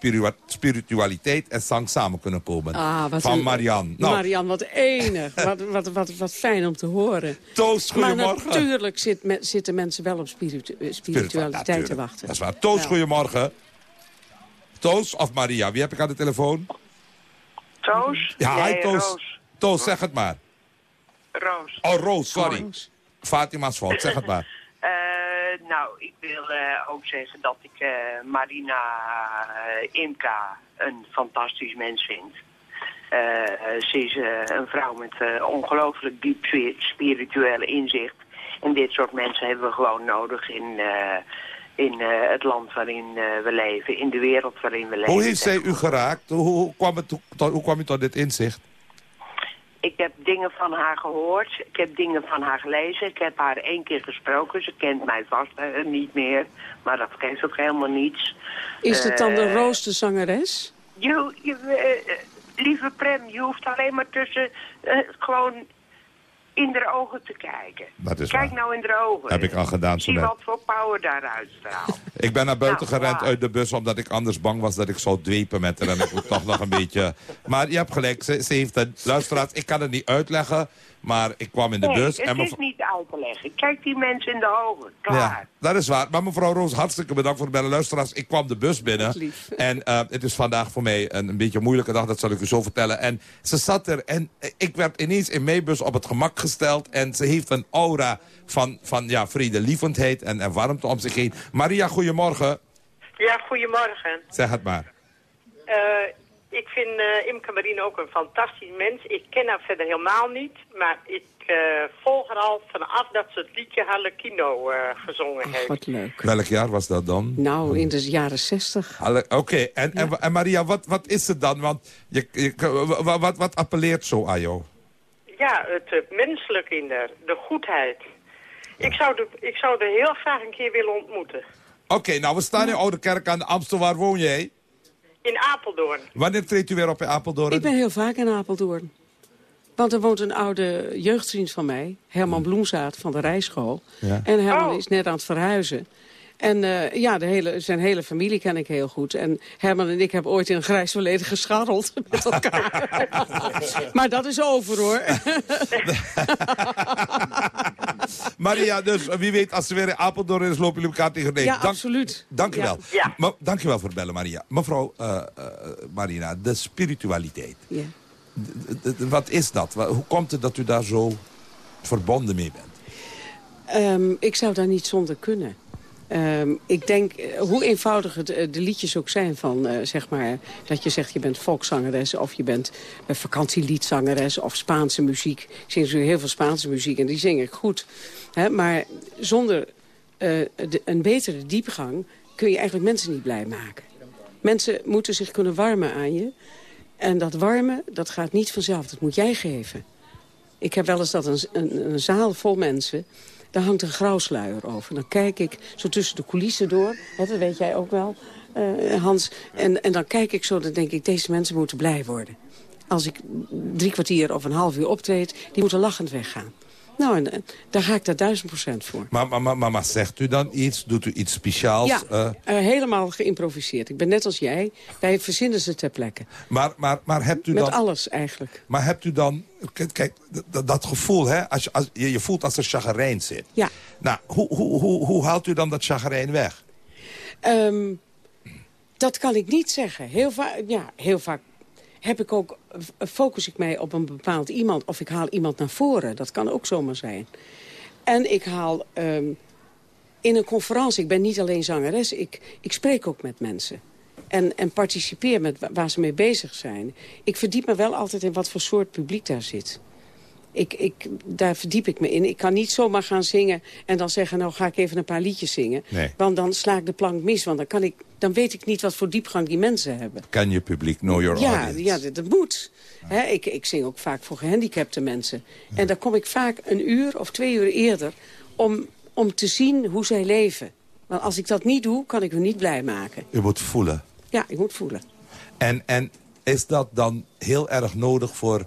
Speaker 23: spiritualiteit en zang samen kunnen komen.
Speaker 16: Ah, wat
Speaker 23: Van
Speaker 16: een-
Speaker 23: Marianne. Nou,
Speaker 16: Marianne, wat enig. *laughs* wat, wat, wat, wat fijn om te horen.
Speaker 23: Toos,
Speaker 16: Maar
Speaker 23: goedemorgen.
Speaker 16: natuurlijk zit me- zitten mensen wel op spiritu- eh, spiritualiteit te wachten.
Speaker 23: Dat is waar. Toos,
Speaker 16: Ja.
Speaker 23: goedemorgen. Toos of Maria? Wie heb ik aan de telefoon?
Speaker 28: Toos?
Speaker 23: Ja, hi Toos. Toos, zeg het maar.
Speaker 28: Roos.
Speaker 23: Oh, Roos, sorry. Fatima's fout, zeg het maar. *laughs*
Speaker 28: Eh, nou, ik wil eh, ook zeggen dat ik eh, Marina Imka een fantastisch mens vind. Ze is een vrouw met ongelooflijk diep spi- spirituele inzicht. En dit soort mensen hebben we gewoon nodig in, in het land waarin we leven, in de wereld waarin we leven.
Speaker 23: Hoe heeft zij u geraakt? Hoe, kwam, het, hoe kwam u tot dit inzicht?
Speaker 28: Ik heb dingen van haar gehoord. Ik heb dingen van haar gelezen. Ik heb haar één keer gesproken. Ze kent mij vast niet meer. Maar dat geeft ook helemaal niets.
Speaker 16: Is het dan de
Speaker 28: Eh,
Speaker 16: Roos de zangeres?
Speaker 28: Je, je, eh, eh, lieve Prem, je hoeft alleen maar tussen... gewoon in de ogen te kijken.
Speaker 23: Dat is
Speaker 28: Kijk
Speaker 23: waar.
Speaker 28: nou in de ogen.
Speaker 23: Heb ik al gedaan
Speaker 28: Zie wat voor power daaruit straalt. *laughs*
Speaker 23: Ik ben naar buiten
Speaker 28: Nou,
Speaker 23: gerend uit de bus... omdat ik anders bang was dat ik zou dwepen met haar. En ik moet toch nog een beetje... Maar je hebt gelijk, ze, ze heeft een... Luisteraars, ik kan het niet uitleggen... maar ik kwam in de
Speaker 28: nee,
Speaker 23: bus...
Speaker 28: het
Speaker 23: en
Speaker 28: is
Speaker 23: mev-
Speaker 28: niet uit te leggen. Kijk die mensen in de ogen. Klaar.
Speaker 23: Ja, dat is waar. Maar mevrouw Roos, hartstikke bedankt voor het bellen. Luisteraars, ik kwam de bus binnen. En eh, het is vandaag voor mij een, een beetje een moeilijke dag, dat zal ik u zo vertellen. En ze zat er en ik werd ineens in mijn bus op het gemak gesteld. En ze heeft een aura van, van ja, vredelievendheid en, en warmte om zich heen. Maria, goedemorgen.
Speaker 29: Ja, goedemorgen.
Speaker 23: Zeg het maar.
Speaker 29: Eh, ik vind eh, Imke Marine ook een fantastisch mens. Ik ken haar verder helemaal niet, maar ik eh, volg haar al vanaf dat ze het liedje Harlequino eh gezongen heeft.
Speaker 16: Wat leuk.
Speaker 23: Welk jaar was dat dan?
Speaker 16: Nou, in de jaren zestig.
Speaker 23: Oké, en, en, en Maria, wat, wat is het dan? Want je, je, wat, wat, wat appelleert zo aan jou?
Speaker 29: Ja, het menselijke in haar, de goedheid. Ik, zou de, ik zou er heel graag een keer willen ontmoeten.
Speaker 23: Oké, nou we staan in Oude Kerk aan de Amstel. Waar woon jij?
Speaker 29: In Apeldoorn.
Speaker 23: Wanneer treedt u weer op in Apeldoorn?
Speaker 16: Ik ben heel vaak in Apeldoorn. Want er woont een oude jeugdvriend van mij, Herman Bloemzaad van de Rijschool.
Speaker 23: Ja.
Speaker 16: En Herman
Speaker 29: Oh.
Speaker 16: is net aan het verhuizen. En eh, ja, de hele, zijn hele familie ken ik heel goed. En Herman en ik hebben ooit in een grijs verleden gescharreld *laughs* met elkaar. *laughs* maar dat is over, hoor. *laughs*
Speaker 23: Maria, dus wie weet, als ze weer in Apeldoorn is, lopen jullie elkaar tegen de
Speaker 16: Ja,
Speaker 23: Dank-
Speaker 16: absoluut.
Speaker 23: Dank
Speaker 16: Ja.
Speaker 23: wel.
Speaker 29: Ja.
Speaker 23: Dank u wel voor het bellen, Maria. Mevrouw eh, eh, Marina, de spiritualiteit.
Speaker 16: Ja.
Speaker 23: D- Wat is dat? Hoe komt het dat u daar zo verbonden mee bent?
Speaker 16: Ehm, ik zou daar niet zonder kunnen. Ehm, ik denk, eh, hoe eenvoudig het, eh, de liedjes ook zijn van, eh, zeg maar... dat je zegt je bent volkszangeres of je bent uh, vakantieliedzangeres of Spaanse muziek. Ik zing natuurlijk heel veel Spaanse muziek en die zing ik goed. Hè, maar zonder de- een betere diepgang kun je eigenlijk mensen niet blij maken. Mensen moeten zich kunnen warmen aan je. En dat warmen, dat gaat niet vanzelf. Dat moet jij geven. Ik heb wel eens dat een, een zaal vol mensen... daar hangt een grauwsluier over. Dan kijk ik zo tussen de coulissen door. Dat weet jij ook wel, eh, Hans. En, en dan kijk ik zo, dan denk ik... deze mensen moeten blij worden. Als ik drie kwartier of een half uur optreed... die moeten lachend weggaan. Nou, en, daar ga ik daar duizend procent voor.
Speaker 23: Maar, maar, maar, maar, zegt u dan iets? Doet u iets speciaals?
Speaker 16: Ja,
Speaker 23: Eh,
Speaker 16: eh, helemaal geïmproviseerd. Ik ben net als jij. Wij verzinnen ze ter plekke.
Speaker 23: maar, maar, maar hebt u
Speaker 16: Met
Speaker 23: dan...
Speaker 16: alles eigenlijk.
Speaker 23: Maar hebt u dan... Kijk, kijk, dat, gevoel, hè? Als je, als, je, je voelt als er chagrijn zit.
Speaker 16: Ja.
Speaker 23: Nou, hoe, hoe, hoe, hoe haalt u dan dat chagrijn weg?
Speaker 16: Ehm, dat kan ik niet zeggen. Heel, va ja, heel vaak heb ik ook, f- focus ik mij op een bepaald iemand... of ik haal iemand naar voren. Dat kan ook zomaar zijn. En ik haal ehm, in een conferentie... ik ben niet alleen zangeres, ik, ik spreek ook met mensen. En, en participeer met wa- waar ze mee bezig zijn. Ik verdiep me wel altijd in wat voor soort publiek daar zit. Ik, ik, daar verdiep ik me in. Ik kan niet zomaar gaan zingen en dan zeggen... nou ga ik even een paar liedjes zingen.
Speaker 23: Nee.
Speaker 16: Want dan sla ik de plank mis. Want dan, kan ik, dan weet ik niet wat voor diepgang die mensen hebben.
Speaker 23: Ken je publiek, know your
Speaker 16: Ja,
Speaker 23: audience.
Speaker 16: ja dat, dat moet. Ik, ik zing ook vaak voor gehandicapte mensen. En daar kom ik vaak een uur of twee uur eerder... om, om te zien hoe zij leven. Want als ik dat niet doe, kan ik hun niet blij maken.
Speaker 23: U moet voelen.
Speaker 16: Ja, ik moet voelen.
Speaker 23: En, en is dat dan heel erg nodig voor...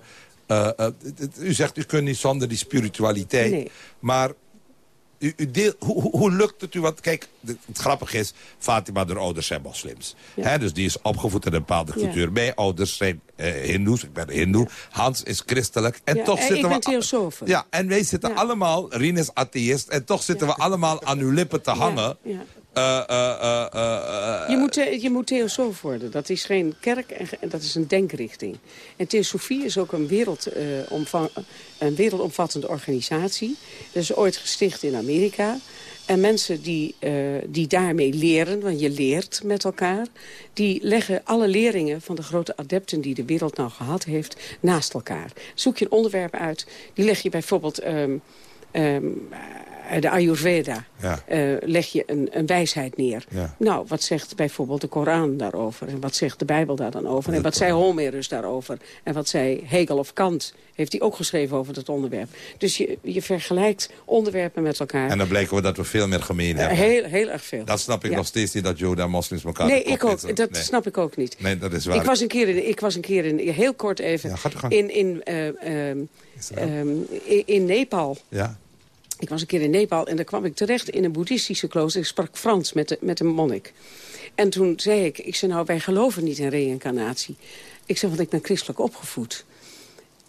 Speaker 23: eh, eh, u zegt, u kunt niet zonder die spiritualiteit.
Speaker 16: Nee.
Speaker 23: Maar u, u deel, hoe, hoe- lukt het u? Want kijk, het grappige is, Fatima, de ouders zijn moslims. Hè, dus die is opgevoed in een bepaalde
Speaker 16: Ja.
Speaker 23: cultuur. Mijn ouders zijn eh hindoes, ik ben hindoe. Hans is christelijk. En
Speaker 16: Ja,
Speaker 23: toch
Speaker 16: en
Speaker 23: zitten
Speaker 16: ik
Speaker 23: we...
Speaker 16: ben.
Speaker 23: Ja, en wij zitten allemaal, Rien is atheïst... en toch zitten we allemaal aan uw lippen te hangen. Eh, eh, eh,
Speaker 16: Je moet, je moet theosoof worden. Dat is geen kerk, en dat is een denkrichting. En theosofie is ook een, wereld, een wereldomvattende organisatie. Dat is ooit gesticht in Amerika. En mensen die, die daarmee leren, want je leert met elkaar... die leggen alle leringen van de grote adepten die de wereld nou gehad heeft... naast elkaar. Zoek je een onderwerp uit, die leg je bijvoorbeeld... ehm, ehm, eh, de Ayurveda
Speaker 23: Ja.
Speaker 16: eh, leg je een, een wijsheid neer.
Speaker 23: Ja.
Speaker 16: Nou, wat zegt bijvoorbeeld de Koran daarover? En wat zegt de Bijbel daar dan over? En wat zei Homerus daarover? En wat zei Hegel of Kant? Heeft hij ook geschreven over dat onderwerp. Dus je, je vergelijkt onderwerpen met elkaar.
Speaker 23: En dan blijken we dat we veel meer gemeen
Speaker 16: Eh,
Speaker 23: hebben.
Speaker 16: heel, heel erg veel.
Speaker 23: Dat snap ik
Speaker 16: Ja.
Speaker 23: nog steeds niet, dat Joden en moslims elkaar...
Speaker 16: Nee, ik ook.
Speaker 23: eten.
Speaker 16: Dat
Speaker 23: Nee.
Speaker 16: snap ik ook niet.
Speaker 23: Nee, dat is waar.
Speaker 16: Ik was een keer in, ik was een keer in heel kort even, in, in, eh, in, in Nepal.
Speaker 23: Ja.
Speaker 16: Ik was een keer in Nepal en daar kwam ik terecht in een boeddhistische klooster. Ik sprak Frans met, de, met een monnik. En toen zei ik, ik zei nou, wij geloven niet in reïncarnatie. Ik zei, want ik ben christelijk opgevoed.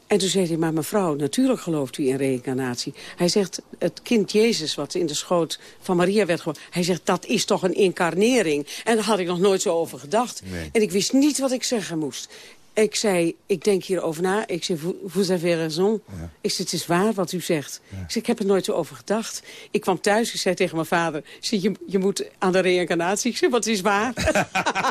Speaker 16: En toen zei hij, maar mevrouw, natuurlijk gelooft u in reïncarnatie. Hij zegt, het kind Jezus wat in de schoot van Maria werd geboren... hij zegt, dat is toch een incarnering? En daar had ik nog nooit zo over gedacht.
Speaker 23: Nee.
Speaker 16: En ik wist niet wat ik zeggen moest. Ik zei, ik denk hierover na. Ik zei, vous- avez raison. Ik zei, het is waar wat u zegt. Ik zei, ik heb er nooit zo over gedacht. Ik kwam thuis, ik zei tegen mijn vader... Zei, je, je moet aan de reïncarnatie. Ik zei, wat is waar?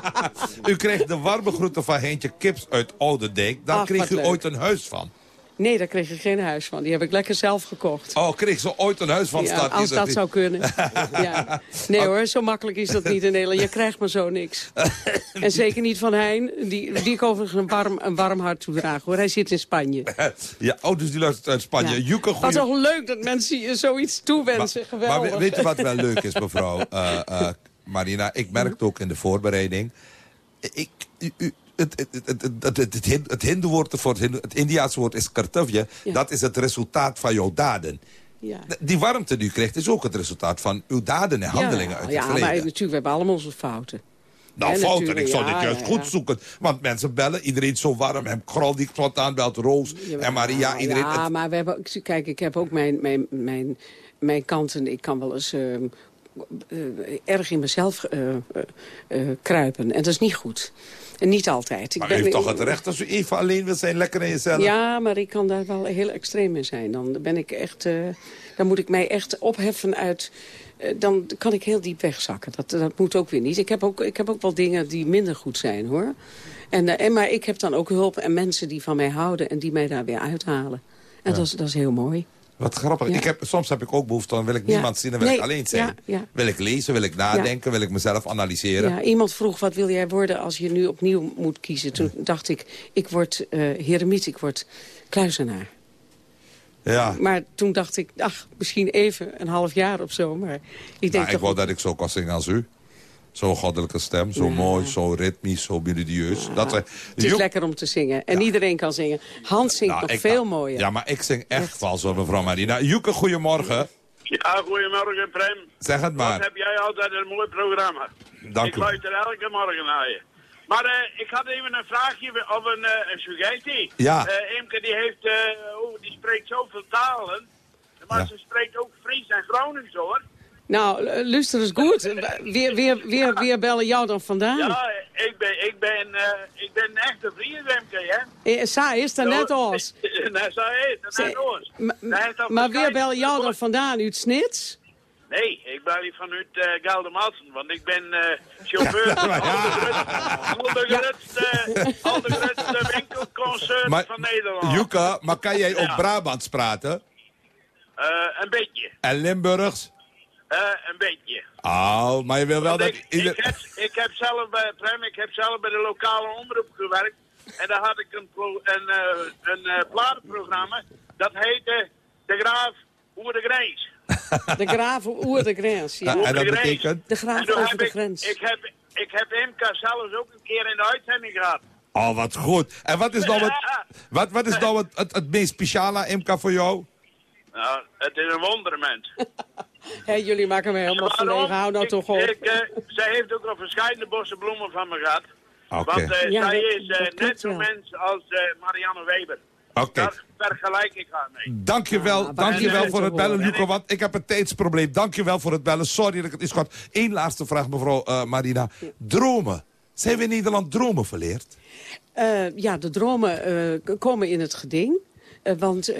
Speaker 16: *laughs*
Speaker 23: U kreeg de warme groeten van Heentje Kips uit Oudendijk. Daar
Speaker 16: Ach,
Speaker 23: kreeg u
Speaker 16: leuk.
Speaker 23: ooit een huis van.
Speaker 16: Nee, daar kreeg ik geen huis van. Die heb ik lekker zelf gekocht.
Speaker 23: Oh, kreeg ze ooit een huis van?
Speaker 16: Ja,
Speaker 23: staat
Speaker 16: als dat
Speaker 23: niet.
Speaker 16: zou kunnen. *laughs* ja. Nee hoor, zo makkelijk is dat niet in Nederland. Je krijgt maar zo niks. *laughs* En zeker niet van Hein, die, die ik overigens een warm, een warm hart toedraag. Hoor. Hij zit in Spanje. *laughs*
Speaker 23: Ja, oh, dus die luistert uit Spanje.
Speaker 16: Ja.
Speaker 23: Juke, goeie...
Speaker 16: toch leuk dat mensen je zoiets toewensen.
Speaker 23: Maar
Speaker 16: Geweldig.
Speaker 23: we- weet je wat wel leuk is, mevrouw eh, eh, Marina? Ik merkte ook in de voorbereiding... Ik, u, u- het, het, het, het, het, hindoewoord voor Indiaanse woord is kartavje.
Speaker 16: Ja.
Speaker 23: Dat is het resultaat van jouw daden.
Speaker 16: Ja.
Speaker 23: Die warmte die u krijgt is ook het resultaat van uw daden en handelingen
Speaker 16: ja,
Speaker 23: uit het
Speaker 16: ja,
Speaker 23: verleden.
Speaker 16: maar natuurlijk, we hebben allemaal onze fouten.
Speaker 23: Nou, fouten. Ik zou
Speaker 16: ja,
Speaker 23: dit juist
Speaker 16: ja,
Speaker 23: goed
Speaker 16: ja.
Speaker 23: zoeken. Want mensen bellen, iedereen is zo warm. En Krol die spontaan belt, Roos en Maria. Iedereen,
Speaker 16: Ja,
Speaker 23: het-
Speaker 16: maar we hebben, kijk, ik heb ook mijn, mijn, mijn, mijn kanten. Ik kan wel eens ehm, eh, erg in mezelf eh, eh, eh, kruipen. En dat is niet goed. En niet altijd. Ik
Speaker 23: maar u heeft toch het recht als u even alleen wil zijn, lekker in jezelf.
Speaker 16: Ja, maar ik kan daar wel heel extreem in zijn. Dan ben ik echt, eh, dan moet ik mij echt opheffen uit. eh, dan kan ik heel diep wegzakken. Dat, dat moet ook weer niet. Ik heb ook, ik heb ook wel dingen die minder goed zijn, hoor. En, eh, en, maar ik heb dan ook hulp en mensen die van mij houden... en die mij daar weer uithalen. En
Speaker 23: Ja.
Speaker 16: dat, is, dat is heel mooi.
Speaker 23: Wat grappig.
Speaker 16: Ja.
Speaker 23: Ik heb, soms heb ik ook behoefte, dan wil ik niemand zien en wil
Speaker 16: Nee,
Speaker 23: ik alleen zijn. Wil ik lezen, wil ik nadenken, wil ik mezelf analyseren.
Speaker 16: Ja, iemand vroeg, wat wil jij worden als je nu opnieuw moet kiezen? Toen dacht ik, ik word eh heremiet, ik word kluizenaar.
Speaker 23: Ja.
Speaker 16: Maar toen dacht ik, ach, misschien even een half jaar of zo. Maar ik denk
Speaker 23: Nou, ik wou dat ik zo kon zingen als u. Zo'n goddelijke stem, zo mooi, zo ritmisch, zo melodieus. Dat zij-
Speaker 16: Het is
Speaker 23: Joep-
Speaker 16: lekker om te zingen. En iedereen kan zingen. Hans zingt
Speaker 23: Nou,
Speaker 16: nog
Speaker 23: ik-
Speaker 16: veel mooier.
Speaker 23: Ja, maar ik zing echt vals hoor, mevrouw Marina. Joeke, goedemorgen.
Speaker 30: Ja, goedemorgen Prem.
Speaker 23: Zeg het maar.
Speaker 30: Wat heb jij altijd een mooi programma.
Speaker 23: Dank
Speaker 30: ik
Speaker 23: u.
Speaker 30: luister elke morgen naar je. Maar eh, ik had even een vraagje of een, eh, een suggestie.
Speaker 23: Ja.
Speaker 30: Eh, Imke die heeft, eh, oh, die spreekt zoveel talen. Maar ze spreekt ook Fries en Gronings hoor.
Speaker 16: Nou, eh, luister eens goed. *laughs* Weer, weer, weer, weer bellen jou dan vandaan.
Speaker 30: Ja, ik ben, ik ben, eh, ik ben een echte vriend Imke, hè.
Speaker 16: Eh, Sa is er net als. *laughs*
Speaker 30: Nee, zo is het, net ons. Hij heeft al
Speaker 16: Maar weer bellen jou dan vandaan uit Snits?
Speaker 30: Nee, ik ben hier vanuit uh, Geldermalsen, want ik ben eh, chauffeur van al de grootste, al de grootste van Nederland.
Speaker 23: Joeke, maar kan jij ook
Speaker 30: Ja.
Speaker 23: Brabants praten?
Speaker 30: Eh, een beetje,
Speaker 23: En Limburgs?
Speaker 30: Eh, een beetje.
Speaker 23: Oh, maar je wil wel
Speaker 30: Want
Speaker 23: dat...
Speaker 30: ik, ik, heb, ik heb zelf bij Prem, ik heb zelf bij de lokale omroep gewerkt. En daar had ik een, pro- een, eh, een eh, platenprogramma. Dat heette De Graaf Oer de Grens. *laughs*
Speaker 16: De graven oer de grens. Ja.
Speaker 30: Oer de Grens.
Speaker 16: De graaf over de
Speaker 30: ik-
Speaker 16: grens.
Speaker 30: Ik heb, ik heb MK zelfs ook een keer in de uitzending gehad.
Speaker 23: Oh, wat goed. En wat is nou het, wat, wat is nou het, het, het meest speciale aan Imka voor jou?
Speaker 30: Nou, het is een wondermens. *laughs* *laughs*
Speaker 16: Hé, jullie maken me helemaal verlegen. Hou nou
Speaker 30: ik,
Speaker 16: toch op.
Speaker 30: Ik, eh, zij heeft ook al verschillende bossen bloemen van me gehad. Want eh,
Speaker 16: Ja,
Speaker 30: zij
Speaker 16: dat-
Speaker 30: is eh,
Speaker 16: dat
Speaker 30: net zo'n mens als eh, Marianne Weber.
Speaker 23: Oké.
Speaker 30: Daar vergelijk ik haar mee.
Speaker 23: Dankjewel,
Speaker 30: Ah,
Speaker 23: dankjewel voor het bellen,
Speaker 30: En
Speaker 23: Luco, want ik heb een tijdsprobleem. Dankjewel voor het bellen. Sorry dat ik het is gehad. Eén laatste vraag, mevrouw eh, Marina. Dromen. Zijn we in Nederland dromen verleerd?
Speaker 16: Eh, ja, de dromen eh, komen in het geding. Eh, want eh,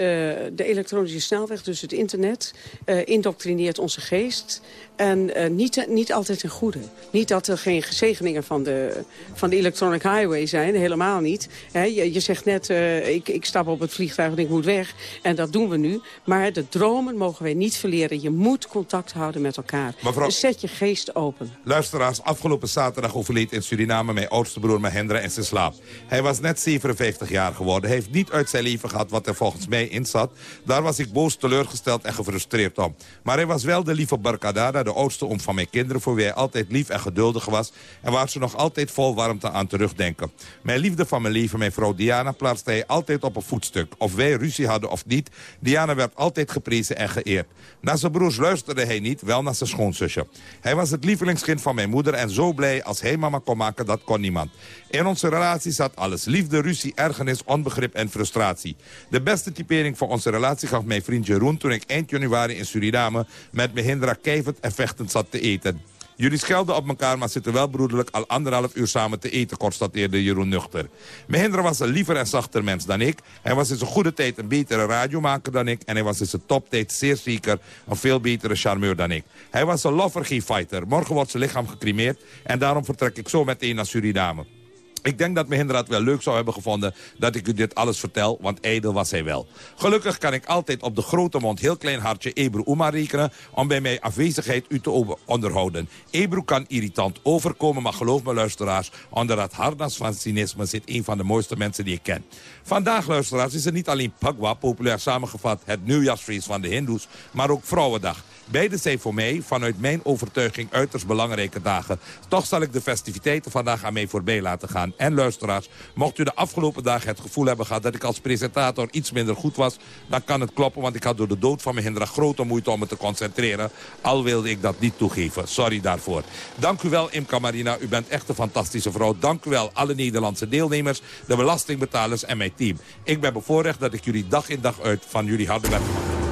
Speaker 16: de elektronische snelweg, dus het internet, eh, indoctrineert onze geest. En eh, niet, niet altijd een goede. Niet dat er geen zegeningen van de, van de electronic highway zijn, helemaal niet. Je, je zegt net, eh, ik, ik stap op het vliegtuig en ik moet weg. En dat doen we nu. Maar de dromen mogen wij niet verleren. Je moet contact houden met elkaar.
Speaker 23: Mevrouw-
Speaker 16: Dus zet je geest open.
Speaker 23: Luisteraars, afgelopen zaterdag overleed in Suriname mijn oudste broer Mahendra in zijn slaap. Hij was net 57 jaar geworden. Hij heeft niet uit zijn leven gehad wat er volgens mij in zat. Daar was ik boos, teleurgesteld en gefrustreerd om. Maar hij was wel de lieve Barkadada, de oudste oom van mijn kinderen... voor wie hij altijd lief en geduldig was... en waar ze nog altijd vol warmte aan terugdenken. Mijn liefde van mijn leven, mijn vrouw Diana, plaatste hij altijd op een voetstuk. Of wij ruzie hadden of niet, Diana werd altijd geprezen en geëerd. Naar zijn broers luisterde hij niet, wel naar zijn schoonzusje. Hij was het lievelingskind van mijn moeder en zo blij als hij mama kon maken, dat kon niemand. In onze relatie zat alles. Liefde, ruzie, ergernis, onbegrip en frustratie. De beste typering voor onze relatie gaf mijn vriend Jeroen... toen ik eind januari in Suriname met Mahindra keivend en vechtend zat te eten. Jullie schelden op elkaar, maar zitten wel broederlijk al anderhalf uur samen te eten, constateerde Jeroen nuchter. Mahindra was een liever en zachter mens dan ik. Hij was in zijn goede tijd een betere radiomaker dan ik. En hij was in zijn toptijd zeer zeker een veel betere charmeur dan ik. Hij was een lover, geen fighter. Morgen wordt zijn lichaam gecremeerd en daarom vertrek ik zo meteen naar Suriname. Ik denk dat Mahindra het wel leuk zou hebben gevonden dat ik u dit alles vertel, want ijdel was hij wel. Gelukkig kan ik altijd op de grote mond heel klein hartje Ebru Uma rekenen om bij mijn afwezigheid u te onderhouden. Ebru kan irritant overkomen, maar geloof me luisteraars, onder dat harnas van cynisme zit een van de mooiste mensen die ik ken. Vandaag luisteraars is het niet alleen Pagwa, populair samengevat het nieuwjaarsfeest van de hindoes, maar ook Vrouwendag. Beide zijn voor mij, vanuit mijn overtuiging, uiterst belangrijke dagen. Toch zal ik de festiviteiten vandaag aan mij voorbij laten gaan. En luisteraars, mocht u de afgelopen dagen het gevoel hebben gehad... dat ik als presentator iets minder goed was, dan kan het kloppen... want ik had door de dood van mijn hindra grote moeite om me te concentreren. Al wilde ik dat niet toegeven. Sorry daarvoor. Dank u wel, Imka Marina. U bent echt een fantastische vrouw. Dank u wel, alle Nederlandse deelnemers, de belastingbetalers en mijn team. Ik ben bevoorrecht dat ik jullie dag in dag uit van jullie harde werk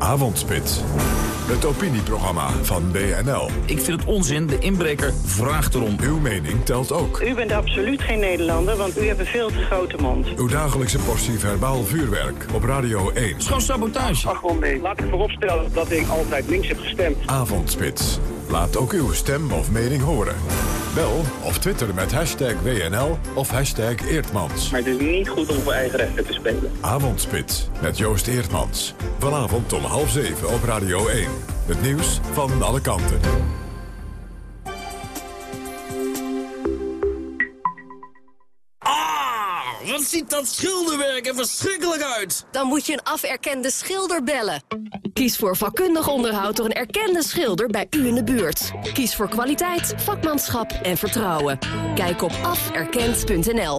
Speaker 10: Avondspits. Het opinieprogramma van BNL.
Speaker 31: Ik vind het onzin, de inbreker vraagt erom.
Speaker 10: Uw mening telt ook.
Speaker 32: U bent absoluut geen Nederlander, want u hebt een veel te grote mond.
Speaker 10: Uw dagelijkse portie verbaal vuurwerk op Radio 1.
Speaker 31: Het is gewoon sabotage.
Speaker 32: Ach, gewoon nee.
Speaker 33: Laat ik vooropstellen dat ik altijd links heb gestemd.
Speaker 10: Avondspits. Laat ook uw stem of mening horen. Bel of twitter met hashtag WNL of hashtag Eertmans.
Speaker 33: Maar het is niet goed om voor eigen rechten te spelen.
Speaker 10: Avondspits met Joost Eertmans. Vanavond om half zeven op Radio 1. Het nieuws van alle kanten.
Speaker 31: wat ziet dat schilderwerk er verschrikkelijk uit.
Speaker 34: Dan moet je een aferkende schilder bellen. Kies voor vakkundig onderhoud door een erkende schilder bij u in de buurt. Kies voor kwaliteit, vakmanschap en vertrouwen. Kijk op aferkend.nl.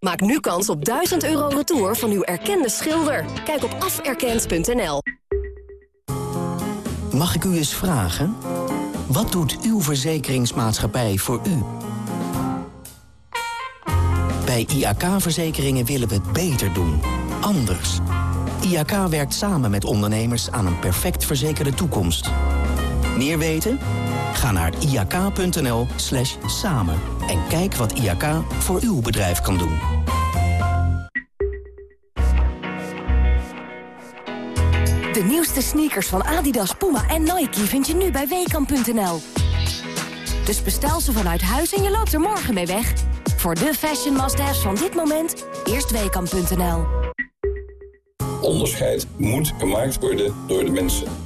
Speaker 34: Maak nu kans op 1000 euro retour van uw erkende schilder. Kijk op aferkend.nl.
Speaker 35: Mag ik u eens vragen? Wat doet uw verzekeringsmaatschappij voor u? Bij IAK-verzekeringen willen we het beter doen. Anders. IAK werkt samen met ondernemers aan een perfect verzekerde toekomst. Meer weten? Ga naar iak.nl slash samen en kijk wat IAK voor uw bedrijf kan doen.
Speaker 34: De nieuwste sneakers van Adidas, Puma en Nike vind je nu bij Weekamp.nl. Dus bestel ze vanuit huis en je loopt er morgen mee weg. Voor de fashion must-haves van dit moment, eerst Weekamp.nl.
Speaker 36: Onderscheid moet gemaakt worden door de mensen.